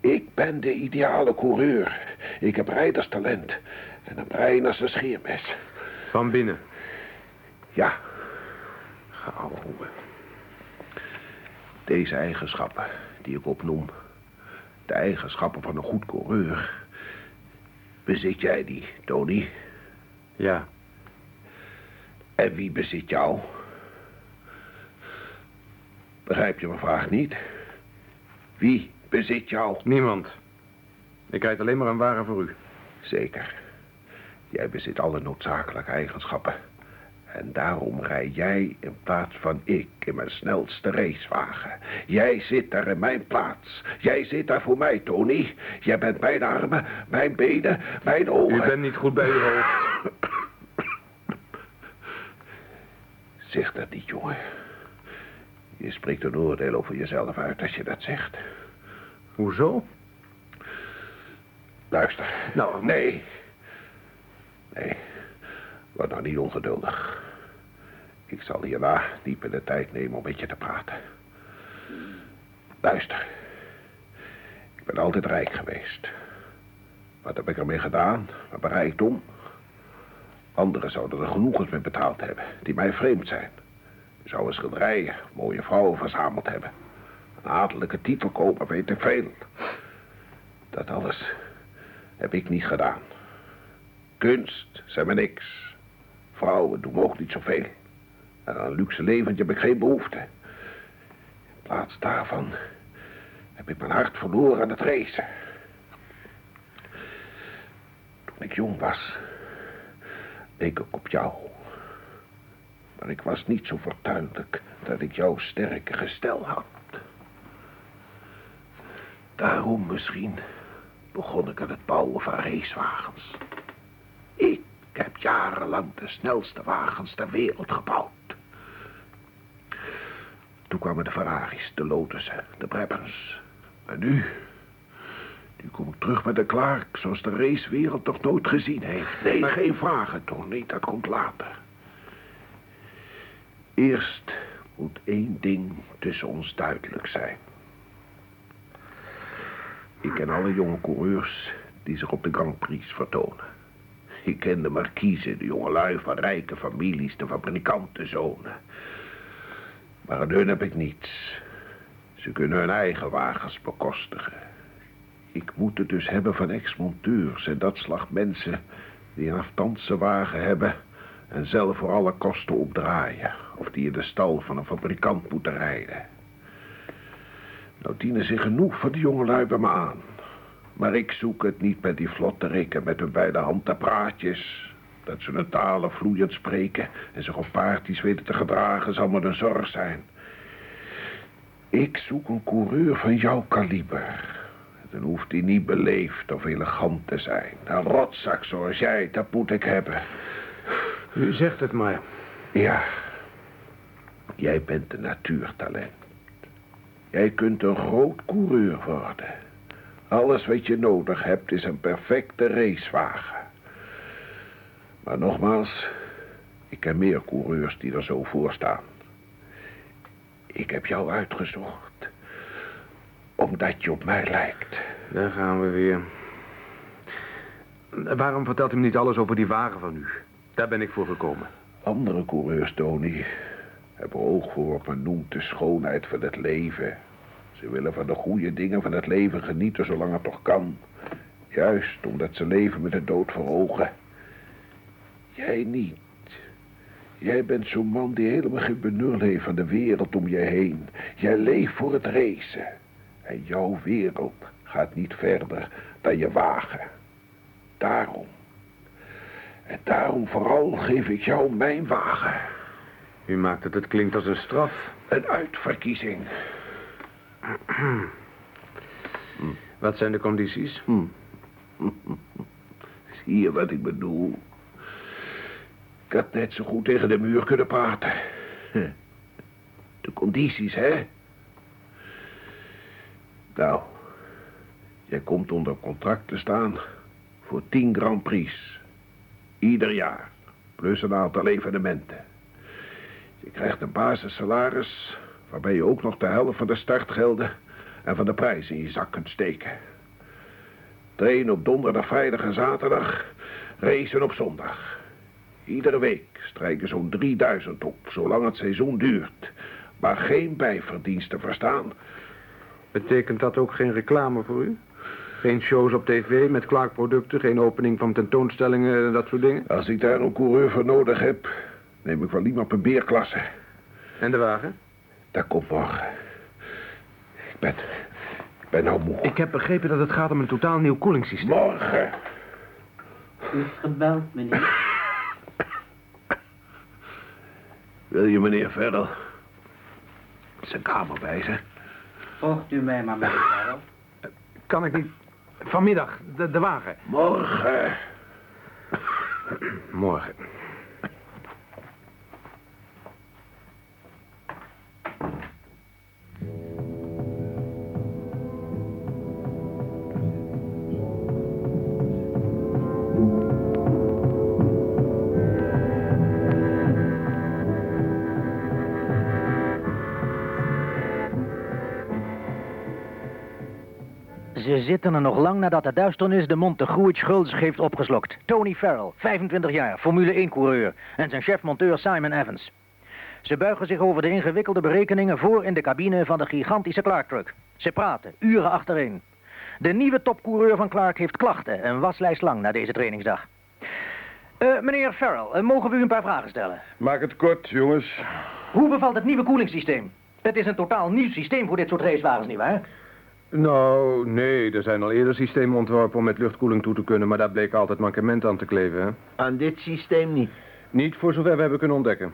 I: Ik ben de ideale coureur. Ik heb rijderstalent. En een brein als een scheermes.
D: Van binnen?
I: Ja.
D: Geouwe.
I: Deze eigenschappen die ik opnoem. De eigenschappen van een goed coureur. Bezit jij die, Tony?
D: Ja.
I: En wie bezit jou? Begrijp je mijn vraag niet? Wie bezit jou?
D: Niemand. Ik rijd alleen maar een wagen voor u.
I: Zeker. Jij bezit alle noodzakelijke eigenschappen. En daarom rij jij in plaats van ik in mijn snelste racewagen. Jij zit daar in mijn plaats. Jij zit daar voor mij, Tony. Jij bent mijn armen, mijn benen, mijn ogen.
D: U bent niet goed bij uw hoofd.
I: Zeg dat niet, jongen. Je spreekt een oordeel over jezelf uit als je dat zegt.
D: Hoezo?
I: Luister.
D: Nou,
I: nee. Nee. Word nou niet ongeduldig. Ik zal hierna niet meer de tijd nemen om met je te praten. Luister. Ik ben altijd rijk geweest. Wat heb ik ermee gedaan? Met mijn rijkdom? Anderen zouden er genoegens mee betaald hebben, die mij vreemd zijn. Zouden schilderijen, mooie vrouwen verzameld hebben. Een adellijke titel kopen, weet ik veel. Dat alles heb ik niet gedaan. Kunst zijn me niks. Vrouwen doen ook niet zoveel. En aan een luxe leventje heb ik geen behoefte. In plaats daarvan heb ik mijn hart verloren aan het racen. Toen ik jong was, leek ik op jou. Maar ik was niet zo fortuinlijk dat ik jouw sterke gestel had. Daarom misschien begon ik aan het bouwen van racewagens. Jarenlang de snelste wagens ter wereld gebouwd. Toen kwamen de Ferraris, de Lotussen, de Brabants. En nu, nu kom ik terug met de Clark, zoals de racewereld toch nooit gezien heeft. Nee, geen vragen, Tony, dat komt later. Eerst moet één ding tussen ons duidelijk zijn. Ik ken alle jonge coureurs die zich op de Grand Prix vertonen. Ik ken de markiezen, de jongelui van rijke families, de fabrikantenzonen. Maar aan hun heb ik niets. Ze kunnen hun eigen wagens bekostigen. Ik moet het dus hebben van ex-monteurs en dat slag mensen die een aftandse wagen hebben en zelf voor alle kosten opdraaien. Of die in de stal van een fabrikant moeten rijden. Nou dienen zich genoeg van die jongelui bij me aan. Maar ik zoek het niet met die vlotte rikken met hun beide handen praatjes. Dat ze hun talen vloeiend spreken en zich op paardjes weten te gedragen zal me een zorg zijn. Ik zoek een coureur van jouw kaliber. Dan hoeft hij niet beleefd of elegant te zijn. Een rotzak zoals jij, dat moet ik hebben.
D: U zegt het maar.
I: Ja. Jij bent een natuurtalent. Jij kunt een groot coureur worden. Alles wat je nodig hebt is een perfecte racewagen. Maar nogmaals, ik ken meer coureurs die er zo voor staan. Ik heb jou uitgezocht. Omdat je op mij lijkt.
D: Daar gaan we weer. Waarom vertelt u me niet alles over die wagen van u? Daar ben ik voor gekomen.
I: Andere coureurs, Tony, hebben oog voor wat men noemt de schoonheid van het leven. Ze willen van de goede dingen van het leven genieten zolang het toch kan. Juist omdat ze leven met de dood voor ogen. Jij niet. Jij bent zo'n man die helemaal geen benul heeft van de wereld om je heen. Jij leeft voor het racen. En jouw wereld gaat niet verder dan je wagen. Daarom. En daarom vooral geef ik jou mijn wagen.
K: U maakt het, het klinkt als een straf.
I: Een uitverkiezing.
K: Wat zijn de condities?
I: Zie je wat ik bedoel? Ik had net zo goed tegen de muur kunnen praten. De condities, hè? Nou, jij komt onder contract te staan voor 10 Grand Prix. Ieder jaar, plus een aantal evenementen. Je krijgt een basissalaris, waarbij je ook nog de helft van de startgelden en van de prijs in je zak kunt steken. Trainen op donderdag, vrijdag en zaterdag, racen op zondag. Iedere week strijken zo'n 3000 op, zolang het seizoen duurt. Maar geen bijverdiensten verstaan.
K: Betekent dat ook geen reclame voor u? Geen shows op tv met Clark-producten, geen opening van tentoonstellingen en dat soort dingen?
I: Als ik daar een coureur voor nodig heb, neem ik wel iemand per beerklasse.
K: En de wagen?
I: Dat komt morgen. Ik ben, ik ben nou moe.
K: Ik heb begrepen dat het gaat om een totaal nieuw koelingssysteem.
I: Morgen.
J: U heeft gebeld, meneer.
I: Wil je meneer Verder zijn kamer wijzen?
J: Volgt u mij maar, meneer Farrell.
K: Kan ik niet... Vanmiddag, de, de wagen.
I: Morgen.
K: Morgen.
B: Zitten er nog lang nadat de duisternis de mond de groeit gulzig heeft opgeslokt. Tony Farrell, 25 jaar, Formule 1-coureur. En zijn chef-monteur Simon Evans. Ze buigen zich over de ingewikkelde berekeningen voor in de cabine van de gigantische Clark-truck. Ze praten, uren achtereen. De nieuwe topcoureur van Clark heeft klachten en waslijst lang na deze trainingsdag. Eh, meneer Farrell, eh, mogen we u een paar vragen stellen?
D: Maak het kort, jongens.
B: Hoe bevalt het nieuwe koelingssysteem? Het is een totaal nieuw systeem voor dit soort racewagens, nietwaar?
D: Nou, nee, er zijn al eerder systemen ontworpen om met luchtkoeling toe te kunnen, maar daar bleek altijd mankement aan te kleven, hè?
E: Aan dit systeem niet.
D: Niet voor zover we hebben kunnen ontdekken.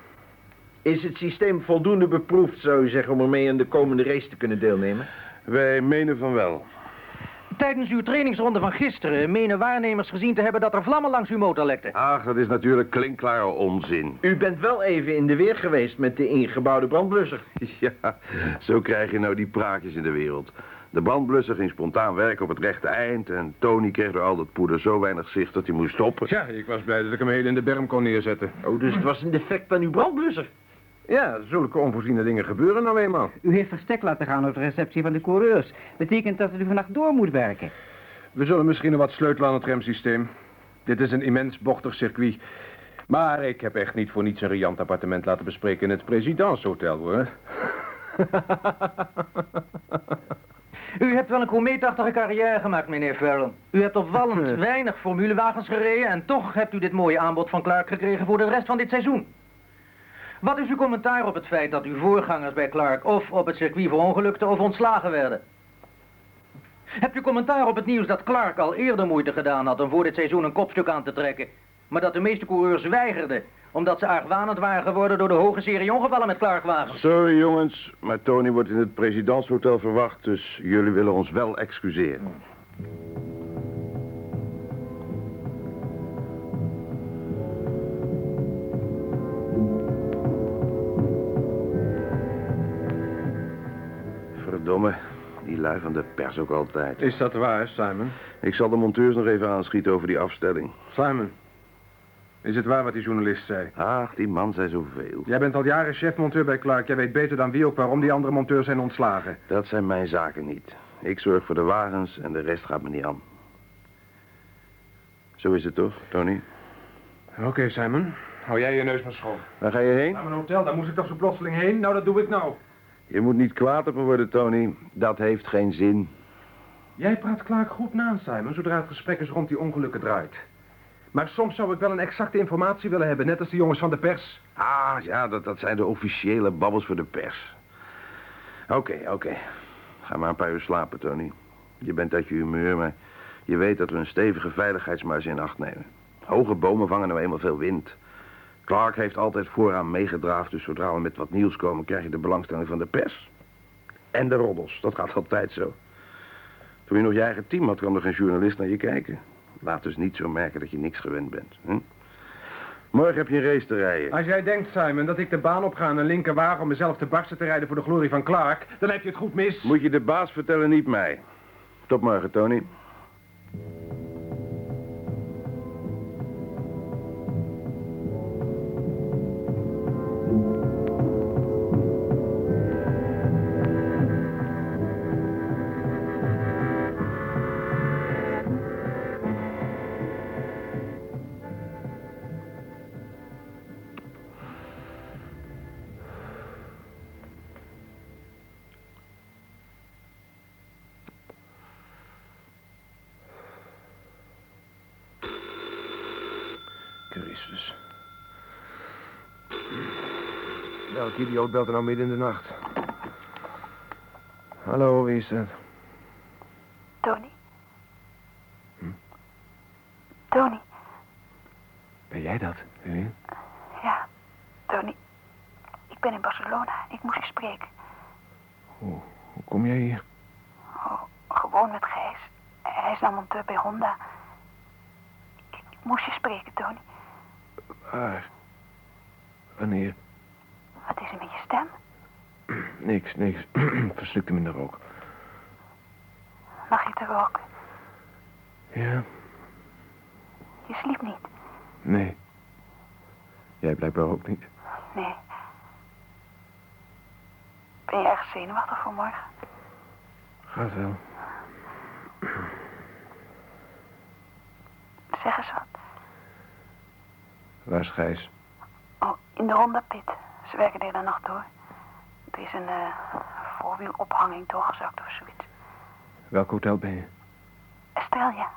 E: Is het systeem voldoende beproefd, zou u zeggen, om ermee aan de komende race te kunnen deelnemen?
D: Wij menen van wel.
B: Tijdens uw trainingsronde van gisteren menen waarnemers gezien te hebben dat er vlammen langs uw motor lekten.
D: Ach, dat is natuurlijk klinkklare onzin.
E: U bent wel even in de weer geweest met de ingebouwde brandblusser.
L: Ja, zo krijg je nou die praatjes in de wereld. De brandblusser ging spontaan werken op het rechte eind... en Tony kreeg door al dat poeder zo weinig zicht dat hij moest stoppen.
D: Ja, ik was blij dat ik hem heel in de berm kon neerzetten.
E: Oh, dus het was een defect aan uw brandblusser?
D: Ja, zulke onvoorziene dingen gebeuren nou eenmaal.
J: U heeft verstek laten gaan op de receptie van de coureurs. Betekent dat u vannacht door moet werken.
D: We zullen misschien nog wat sleutelen aan het remsysteem. Dit is een immens bochtig circuit. Maar ik heb echt niet voor niets een riant appartement laten bespreken in het Presidentshotel, hoor.
B: U hebt wel een komeetachtige carrière gemaakt, meneer Farrell. U hebt opvallend weinig formulewagens gereden... en toch hebt u dit mooie aanbod van Clark gekregen voor de rest van dit seizoen. Wat is uw commentaar op het feit dat uw voorgangers bij Clark... of op het circuit verongelukten of ontslagen werden? Hebt u commentaar op het nieuws dat Clark al eerder moeite gedaan had... om voor dit seizoen een kopstuk aan te trekken... maar dat de meeste coureurs weigerden... omdat ze argwanend waren geworden door de hoge serie ongevallen met Clark-wagens?
L: Sorry jongens, maar Tony wordt in het Presidentshotel verwacht... dus jullie willen ons wel excuseren. Verdomme, die lui van de pers ook altijd.
D: Is dat waar, Simon?
L: Ik zal de monteurs nog even aanschieten over die afstelling.
D: Simon, is het waar wat die journalist zei?
L: Ach, die man zei zoveel.
D: Jij bent al jaren chef-monteur bij Clark. Jij weet beter dan wie ook waarom die andere monteurs zijn ontslagen.
L: Dat zijn mijn zaken niet. Ik zorg voor de wagens en de rest gaat me niet aan. Zo is het toch, Tony?
D: Oké, Simon. Hou jij je neus maar schoon.
L: Waar ga je heen?
D: Naar mijn hotel, daar moest ik toch zo plotseling heen? Nou, dat doe ik nou.
L: Je moet niet kwaad op me worden, Tony. Dat heeft geen zin.
D: Jij praat Clark goed na, Simon, zodra het gesprek eens rond die ongelukken draait. Maar soms zou ik wel een exacte informatie willen hebben, net als de jongens van de pers.
L: Ah, ja, dat, dat zijn de officiële babbels voor de pers. Oké, oké. Ga maar een paar uur slapen, Tony. Je bent uit je humeur, maar je weet dat we een stevige veiligheidsmarge in acht nemen. Hoge bomen vangen nou eenmaal veel wind. Clark heeft altijd vooraan meegedraafd, dus zodra we met wat nieuws komen... krijg je de belangstelling van de pers. En de roddels, dat gaat altijd zo. Toen je nog je eigen team had, kwam er geen journalist naar je kijken. Laat dus niet zo merken dat je niks gewend bent. Hm? Morgen heb je een race te rijden.
D: Als jij denkt, Simon, dat ik de baan op ga en een linkerwagen om mezelf te barsten te rijden voor de glorie van Clark, dan heb je het goed mis.
L: Moet je de baas vertellen, niet mij. Tot morgen, Tony.
D: Welke idioot belt er nou midden in de nacht? Hallo, wie is dat?
M: Tony? Tony?
D: Ben jij dat? Hè?
M: Ja, Tony. Ik ben in Barcelona. Ik moest je spreken.
D: Hoe, hoe kom jij hier?
M: Oh, gewoon met Gijs. Hij is nou monteur bij Honda. Ik, ik moest je spreken, Tony.
D: Waar? Wanneer?
M: Wat is er met je stem?
D: Niks, niks. Verslikt hem in de rook.
M: Mag je te roken?
D: Ja?
M: Je sliep niet.
D: Nee. Jij blijkbaar ook niet.
M: Nee. Ben je erg zenuwachtig voor morgen?
D: Gaat wel.
M: Zeg eens wat.
D: Waar is Gijs?
M: Oh, in de Honda Pit. Ze werken de hele nacht door. Er is een eh, voorwielophanging doorgezakt of zoiets.
D: Welk hotel ben je?
M: Estrella.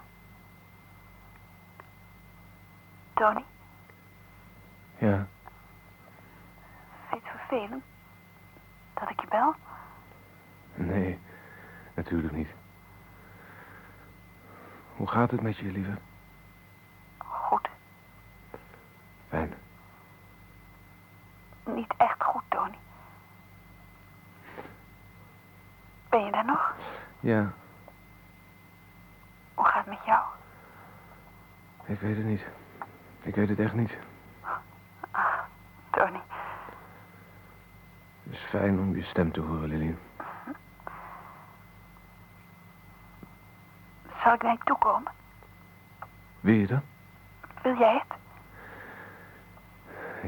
M: Tony,
D: Ja.
M: vind je het vervelend dat ik je bel?
D: Nee, natuurlijk niet. Hoe gaat het met je, lieve?
M: Goed.
D: Fijn.
M: Niet echt goed, Tony. Ben je daar nog?
D: Ja,
M: Hoe gaat het met jou?
D: ik weet het niet. Ik weet het echt niet.
M: Ah, Tony.
D: Het is fijn om je stem te horen, Lily.
M: Zal ik naar je toe komen?
D: Wil je dat?
M: Wil jij het?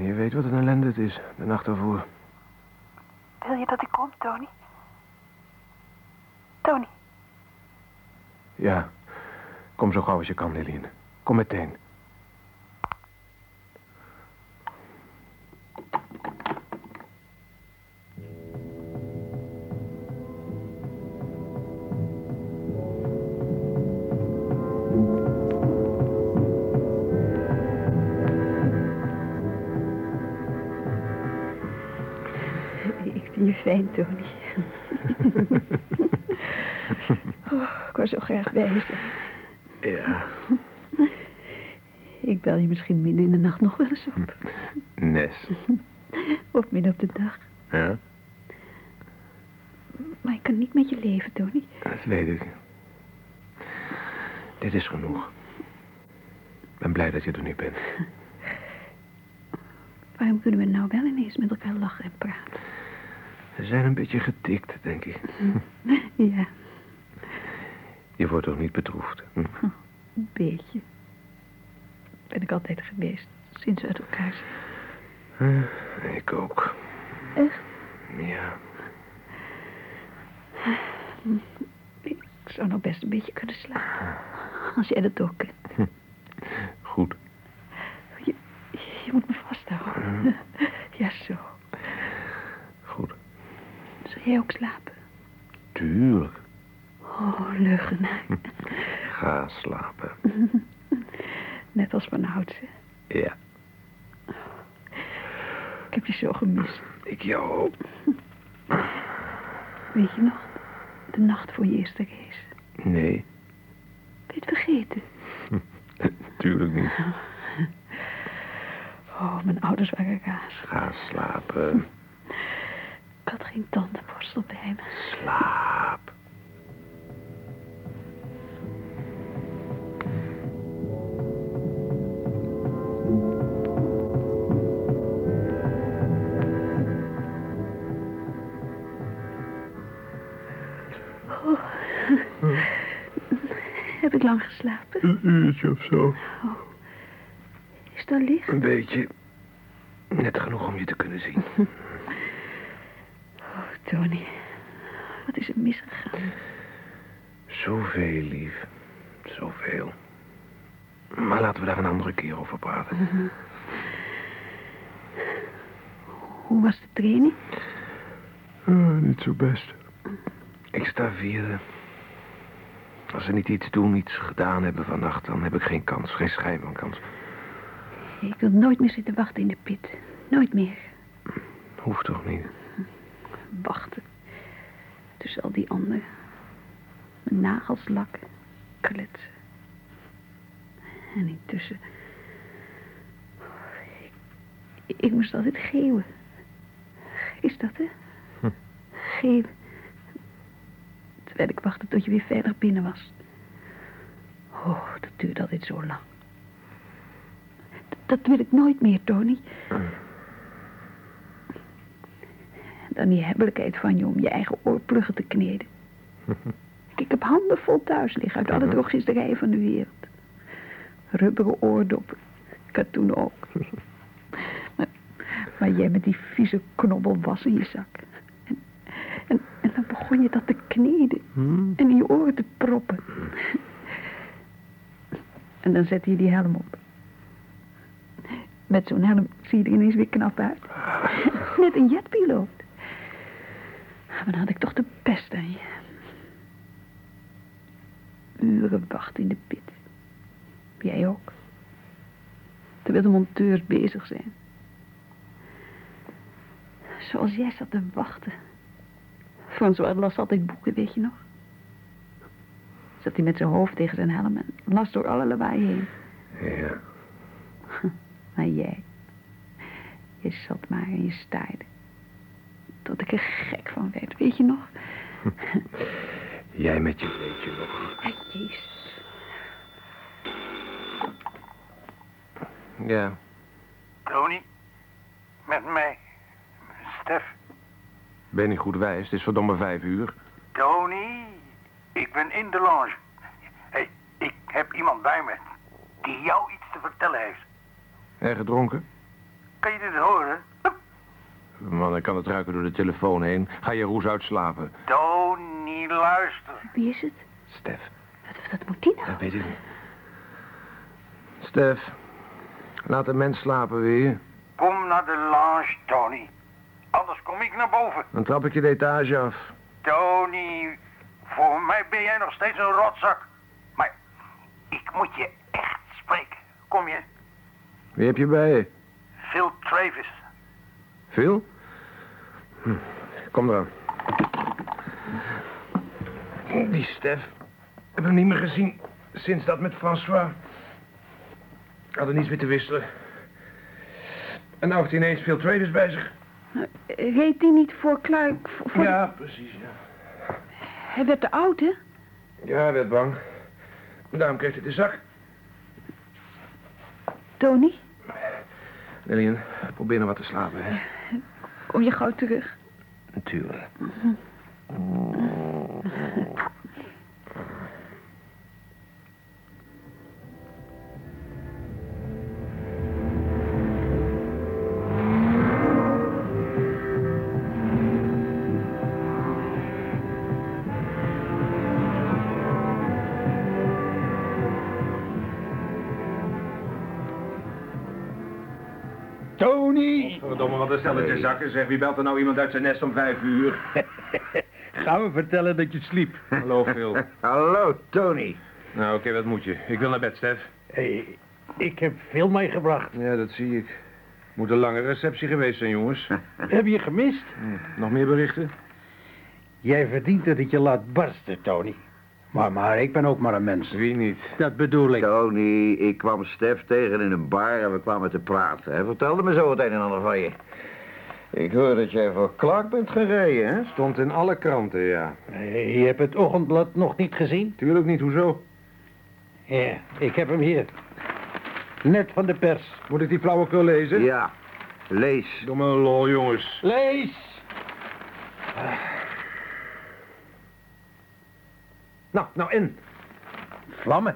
D: Je weet wat een ellende het is, de nacht ervoor.
M: Wil je dat ik kom, Tony? Tony,
D: Ja, kom zo gauw als je kan, Lillian. Kom meteen.
F: Misschien midden in de nacht nog wel eens op.
D: Nes.
F: Of midden op de dag.
D: Ja,
F: Maar ik kan niet met je leven, Tony.
D: dat weet ik. Dit is genoeg. Ik ben blij dat je er nu bent.
F: Waarom kunnen we nou wel ineens met elkaar lachen en praten?
D: We zijn een beetje getikt, denk ik.
F: Ja,
D: Je wordt toch niet bedroefd? Hm?
F: een beetje. Ben ik altijd geweest, sinds we uit elkaar zijn.
D: Eh, Ik ook.
F: Echt?
D: Ja.
F: Ik zou nog best een beetje kunnen slapen. Als jij dat ook kunt.
D: Goed.
F: Je, je moet me vasthouden. Ja, zo.
D: Goed.
F: Zal jij ook slapen?
D: Tuurlijk.
F: Oh, leugenaar.
D: Ga slapen.
F: Net als van ouds, hè?
D: Ja,
F: Ik heb je zo gemist.
D: ik jou ook.
F: Weet je nog? De nacht voor je eerste
D: zo.
F: Is het al licht?
D: Een beetje. Net genoeg om je te kunnen zien.
F: Oh, Tony. Wat is er misgegaan?
D: Zoveel, lief. Zoveel. Maar laten we daar een andere keer over praten.
F: Mhm. Hoe was de training?
D: Ah, niet zo best. Ik sta vierde. Als ze niet iets doen, iets gedaan hebben vannacht, dan heb ik geen kans. Geen schijn van kans.
F: Ik wil nooit meer zitten wachten in de pit. Nooit meer.
D: Hoeft toch niet?
F: Wachten. Tussen al die anderen. Mijn nagels lakken. Kletsen. En intussen... Ik, ik moest altijd geeuwen. Is dat, hè?
D: Hm.
F: Geeuwen. Terwijl ik wachtte tot je weer veilig binnen was. Oh, dat duurde altijd zo lang. D- dat wil ik nooit meer, Tony. Dan die hebbelijkheid van je om je eigen oorpluggen te kneden. Ik, heb handen vol thuis liggen uit alle drogisterijen van de wereld. Rubberen oordoppen, katoen ook. Maar, maar jij met die vieze knobbel was in je zak. En, en, en dan begon je dat te kneden en in je oren te proppen. En dan zette je die helm op. Met zo'n helm zie je er ineens weer knap uit. Net een jetpiloot. Maar dan had ik toch de pest aan je. Uren wachten in de pit. Jij ook. Terwijl de monteurs bezig zijn. Zoals jij zat te wachten. François las altijd boeken, weet je nog? Zat hij met zijn hoofd tegen zijn helm en las door alle lawaai heen.
D: Ja.
F: Maar jij, je zat maar en je staarde. Tot ik er gek van werd, weet je nog?
D: Jij met je weet je nog.
F: Ah, jezus.
D: Ja.
N: Tony, met mij. Stef.
D: Ben je niet goed wijs? Het is verdomme vijf uur.
N: Tony, ik ben in de lounge. hey, ik heb iemand bij me die jou iets te vertellen heeft.
D: Erg gedronken?
N: Kan je dit horen?
D: Man, ik kan het ruiken door de telefoon heen. Ga je roes uitslapen.
N: Tony, luister.
F: Wie is het?
D: Stef.
F: Wat, wat moet die nou?
D: Dat weet ik niet. Stef, laat de mens slapen weer.
N: Kom naar de lounge, Tony. Anders kom ik naar boven.
D: Dan trap ik je de etage af.
N: Tony, voor mij ben jij nog steeds een rotzak. Maar ik moet je echt spreken. Kom je?
D: Wie heb je bij je?
N: Phil Travis.
D: Phil? Hm. Kom eraan. Die Stef heb ik niet meer gezien sinds dat met François. Had er niets meer te wisselen. En nou heeft hij ineens veel traders bij zich.
F: Reed die niet voor Clark? Voor voor-
D: Ja, precies, ja.
F: Hij werd te oud, hè?
D: Ja, hij werd bang. Daarom kreeg hij de zak.
F: Tony,
D: Lillian, probeer nou wat te slapen, hè.
F: kom je gauw terug.
D: Natuurlijk.
C: Tony!
E: Verdomme, wat een stelletje zakken. Zeg, wie belt er nou iemand uit zijn nest om vijf uur?
C: Ga me vertellen dat je sliep.
E: Hallo, Phil.
D: Hallo, Tony.
C: Nou, oké, wat moet je? Ik wil naar bed, Stef.
D: Hey,
C: Ik heb veel meegebracht.
D: Ja, dat zie ik. Moet een lange receptie geweest zijn, jongens.
C: Heb je gemist?
D: Nog meer berichten?
C: Jij verdient dat ik je laat barsten, Tony. Maar, maar ik ben ook maar een mens.
D: Wie niet?
C: Dat bedoel ik.
E: Tony, ik kwam Stef tegen in een bar en we kwamen te praten. Hij vertelde me zo het een en ander van je. Ik hoor dat jij voor Clark bent gereden, hè?
D: Stond in alle kranten, ja.
C: Eh, Je hebt het ochtendblad nog niet gezien?
D: Tuurlijk niet, hoezo?
C: Ja, ik heb hem hier. Net van de pers.
D: Moet ik die flauwekul lezen?
E: Ja, lees.
D: Doe me een lol, jongens.
C: Lees!
D: Nou, nou en?
C: Vlammen.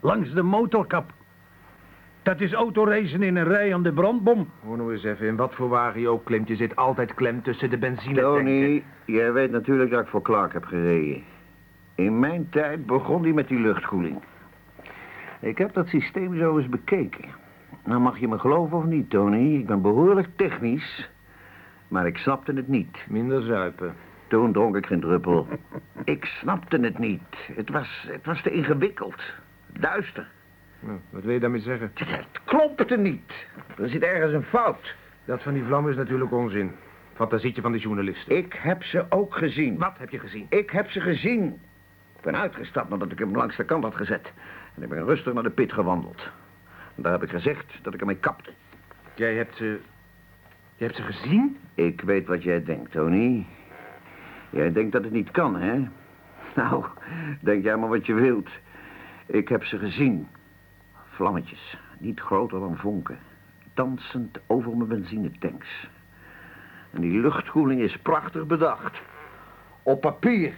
C: Langs de motorkap. Dat is autoracen in een rij aan de brandbom.
D: Hoor nou eens even, in wat voor wagen je ook klimt, je zit altijd klem tussen de benzine
E: Tony, jij weet natuurlijk dat ik voor Clark heb gereden. In mijn tijd begon hij met die luchtkoeling. Ik heb dat systeem zo eens bekeken. Nou mag je me geloven of niet, Tony. Ik ben behoorlijk technisch. Maar ik snapte het niet.
D: Minder zuipen.
E: Toen dronk ik geen druppel. Ik snapte het niet. Het was, het was te ingewikkeld. Duister.
D: Nou, wat wil je daarmee zeggen?
E: Het klopte niet. Er zit ergens een fout.
D: Dat van die vlam is natuurlijk onzin. Fantasietje van de journalisten.
E: Ik heb ze ook gezien.
D: Wat heb je gezien?
E: Ik heb ze gezien. Ik ben uitgestapt nadat ik hem langs de kant had gezet. En ik ben rustig naar de pit gewandeld. En daar heb ik gezegd dat ik ermee kapte.
D: Jij hebt ze... Je hebt ze gezien?
E: Ik weet wat jij denkt, Tony. Jij denkt dat het niet kan, hè? Nou, denk jij maar wat je wilt. Ik heb ze gezien. Vlammetjes, niet groter dan vonken. Dansend over mijn benzinetanks. En die luchtkoeling is prachtig bedacht. Op papier.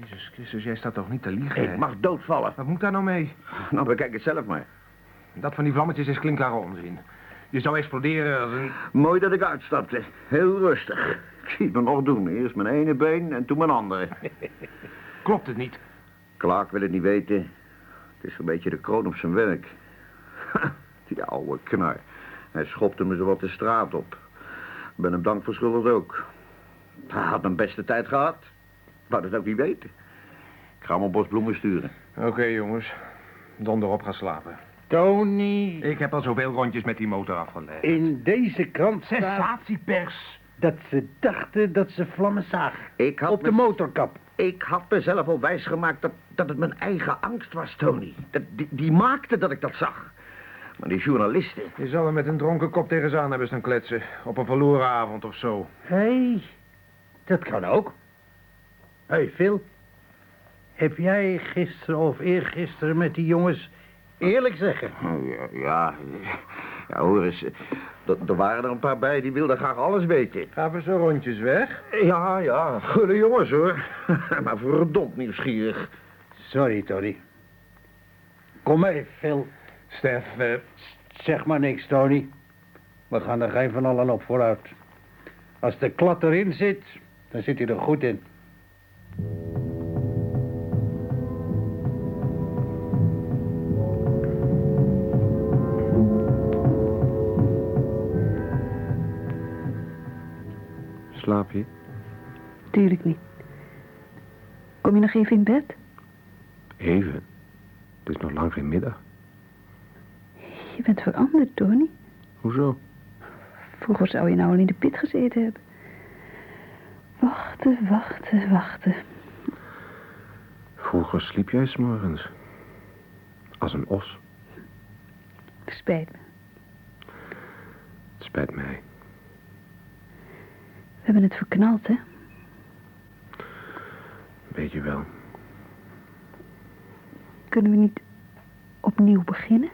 D: Jezus Christus, jij staat toch niet te liegen?
E: Ik
D: hè?
E: mag doodvallen.
D: Wat moet daar nou mee?
E: Nou, bekijk het zelf maar.
D: Dat van die vlammetjes is klinkklare onzin. Je zou exploderen als een...
E: Mooi dat ik uitstapte. Heel rustig. Ik zie het me nog doen. Eerst mijn ene been en toen mijn andere.
D: Klopt het niet?
E: Clark wil het niet weten. Het is een beetje de kroon op zijn werk. Die oude knar. Hij schopte me zo wat de straat op. Ik ben hem dankverschuldigd ook. Hij had een beste tijd gehad. Wou het ook niet weten. Ik ga hem op bosbloemen sturen.
D: Oké, jongens. Donder op gaan slapen.
C: Tony,
D: Ik heb al zoveel rondjes met die motor afgelegd.
C: in deze krant staat
D: Sensatiepers.
C: dat ze dachten dat ze vlammen zagen.
E: Ik had
C: Op de motorkap.
E: Ik had mezelf al wijsgemaakt dat, dat het mijn eigen angst was, Tony. Dat, die, die maakte dat ik dat zag. Maar die journalisten...
D: Je zal er met een dronken kop tegen ze aan hebben staan kletsen. Op een verloren avond of zo.
C: Hé, hey, dat kan ook. Hé, hey, Phil. Heb jij gisteren of eergisteren met die jongens eerlijk zeggen?
E: Ja, ja, ja hoor eens. Er, waren er een paar bij die wilden graag alles weten.
D: Gaven ze rondjes weg?
E: Ja, ja, gulle jongens hoor. maar verdomd nieuwsgierig.
C: Sorry, Tony. Kom mee, Phil.
D: Stef, eh,
C: Zeg maar niks, Tony. We gaan er geen van allen op vooruit. Als de klad erin zit, dan zit hij er goed in.
D: Slaap je?
F: Tuurlijk niet. Kom je nog even in bed?
D: Even. Het is nog lang geen middag.
F: Je bent veranderd, Tony.
D: Hoezo?
F: Vroeger zou je nou al in de pit gezeten hebben. Wachten, wachten, wachten.
D: Vroeger sliep jij s'morgens. Als een os.
F: Spijt me.
D: Het spijt mij.
F: We hebben het verknald, hè?
D: Weet je wel.
F: Kunnen we niet opnieuw beginnen?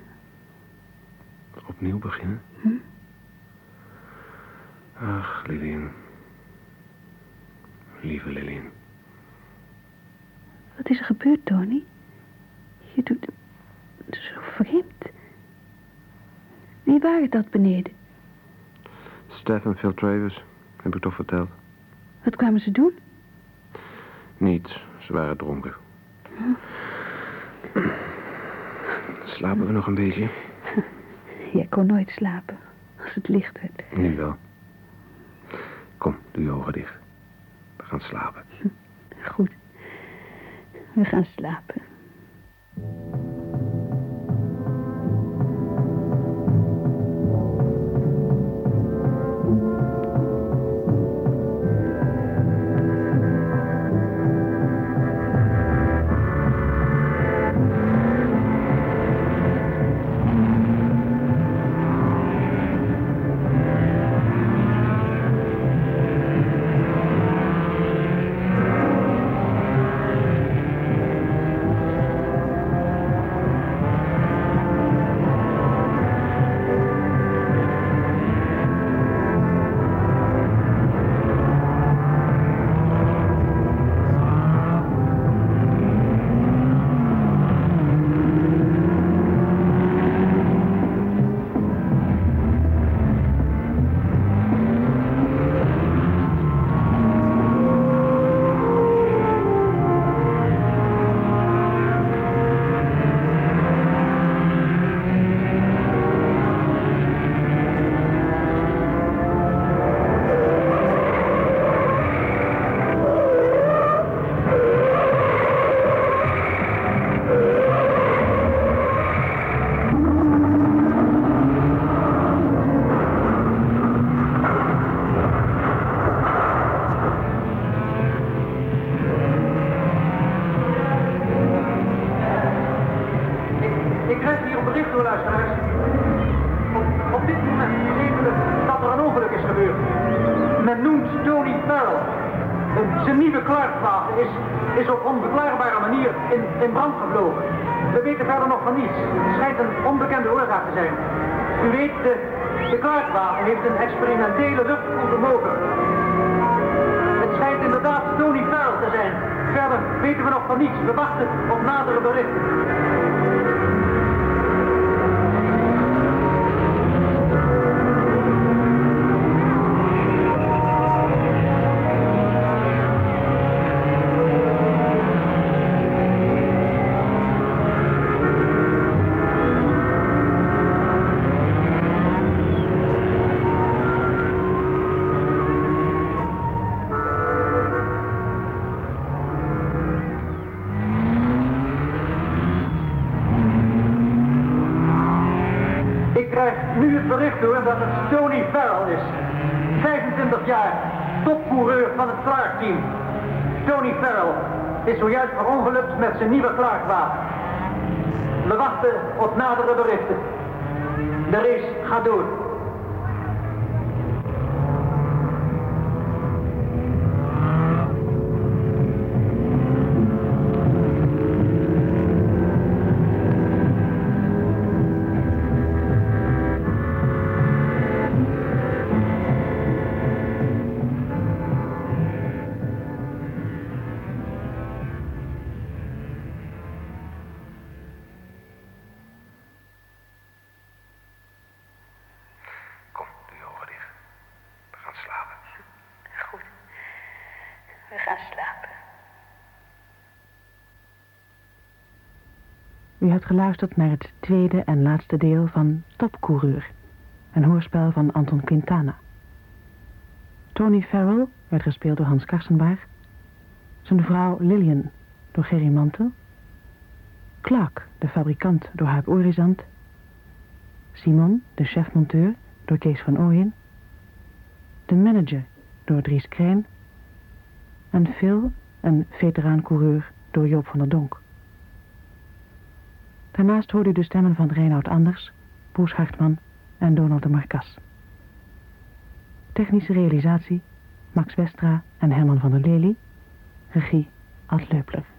D: Opnieuw beginnen?
F: Hm?
D: Ach, Lilian. Lieve Lilian.
F: Wat is er gebeurd, Tony? Je doet zo vreemd. Wie waren dat beneden?
D: Stef en Phil Travers. Heb ik toch verteld?
F: Wat kwamen ze doen?
D: Niets. Ze waren dronken. Slapen we nog een beetje?
F: Jij kon nooit slapen als het licht werd.
D: Nu wel. Kom, doe je ogen dicht. We gaan slapen.
F: Goed. We gaan slapen.
G: Is zojuist verongelukt met zijn nieuwe Clarkwagen. We wachten op nadere berichten. De race gaat door.
A: U hebt geluisterd naar het tweede en laatste deel van Topcoureur, een hoorspel van Anton Quintana. Tony Farrell werd gespeeld door Hans Karsenbaar, zijn vrouw Lillian door Gerry Mantel, Clark, de fabrikant, door Huip Orizant, Simon, de chefmonteur, door Kees van Ooyen, de manager door Dries Krijn en Phil, een veteraan-coureur, door Joop van der Donk. Daarnaast hoorde u de stemmen van Reinoud Anders, Boes Hartman en Donald de Marcas. Technische realisatie Max Westra en Herman van der Lely. Regie Ad Leupler.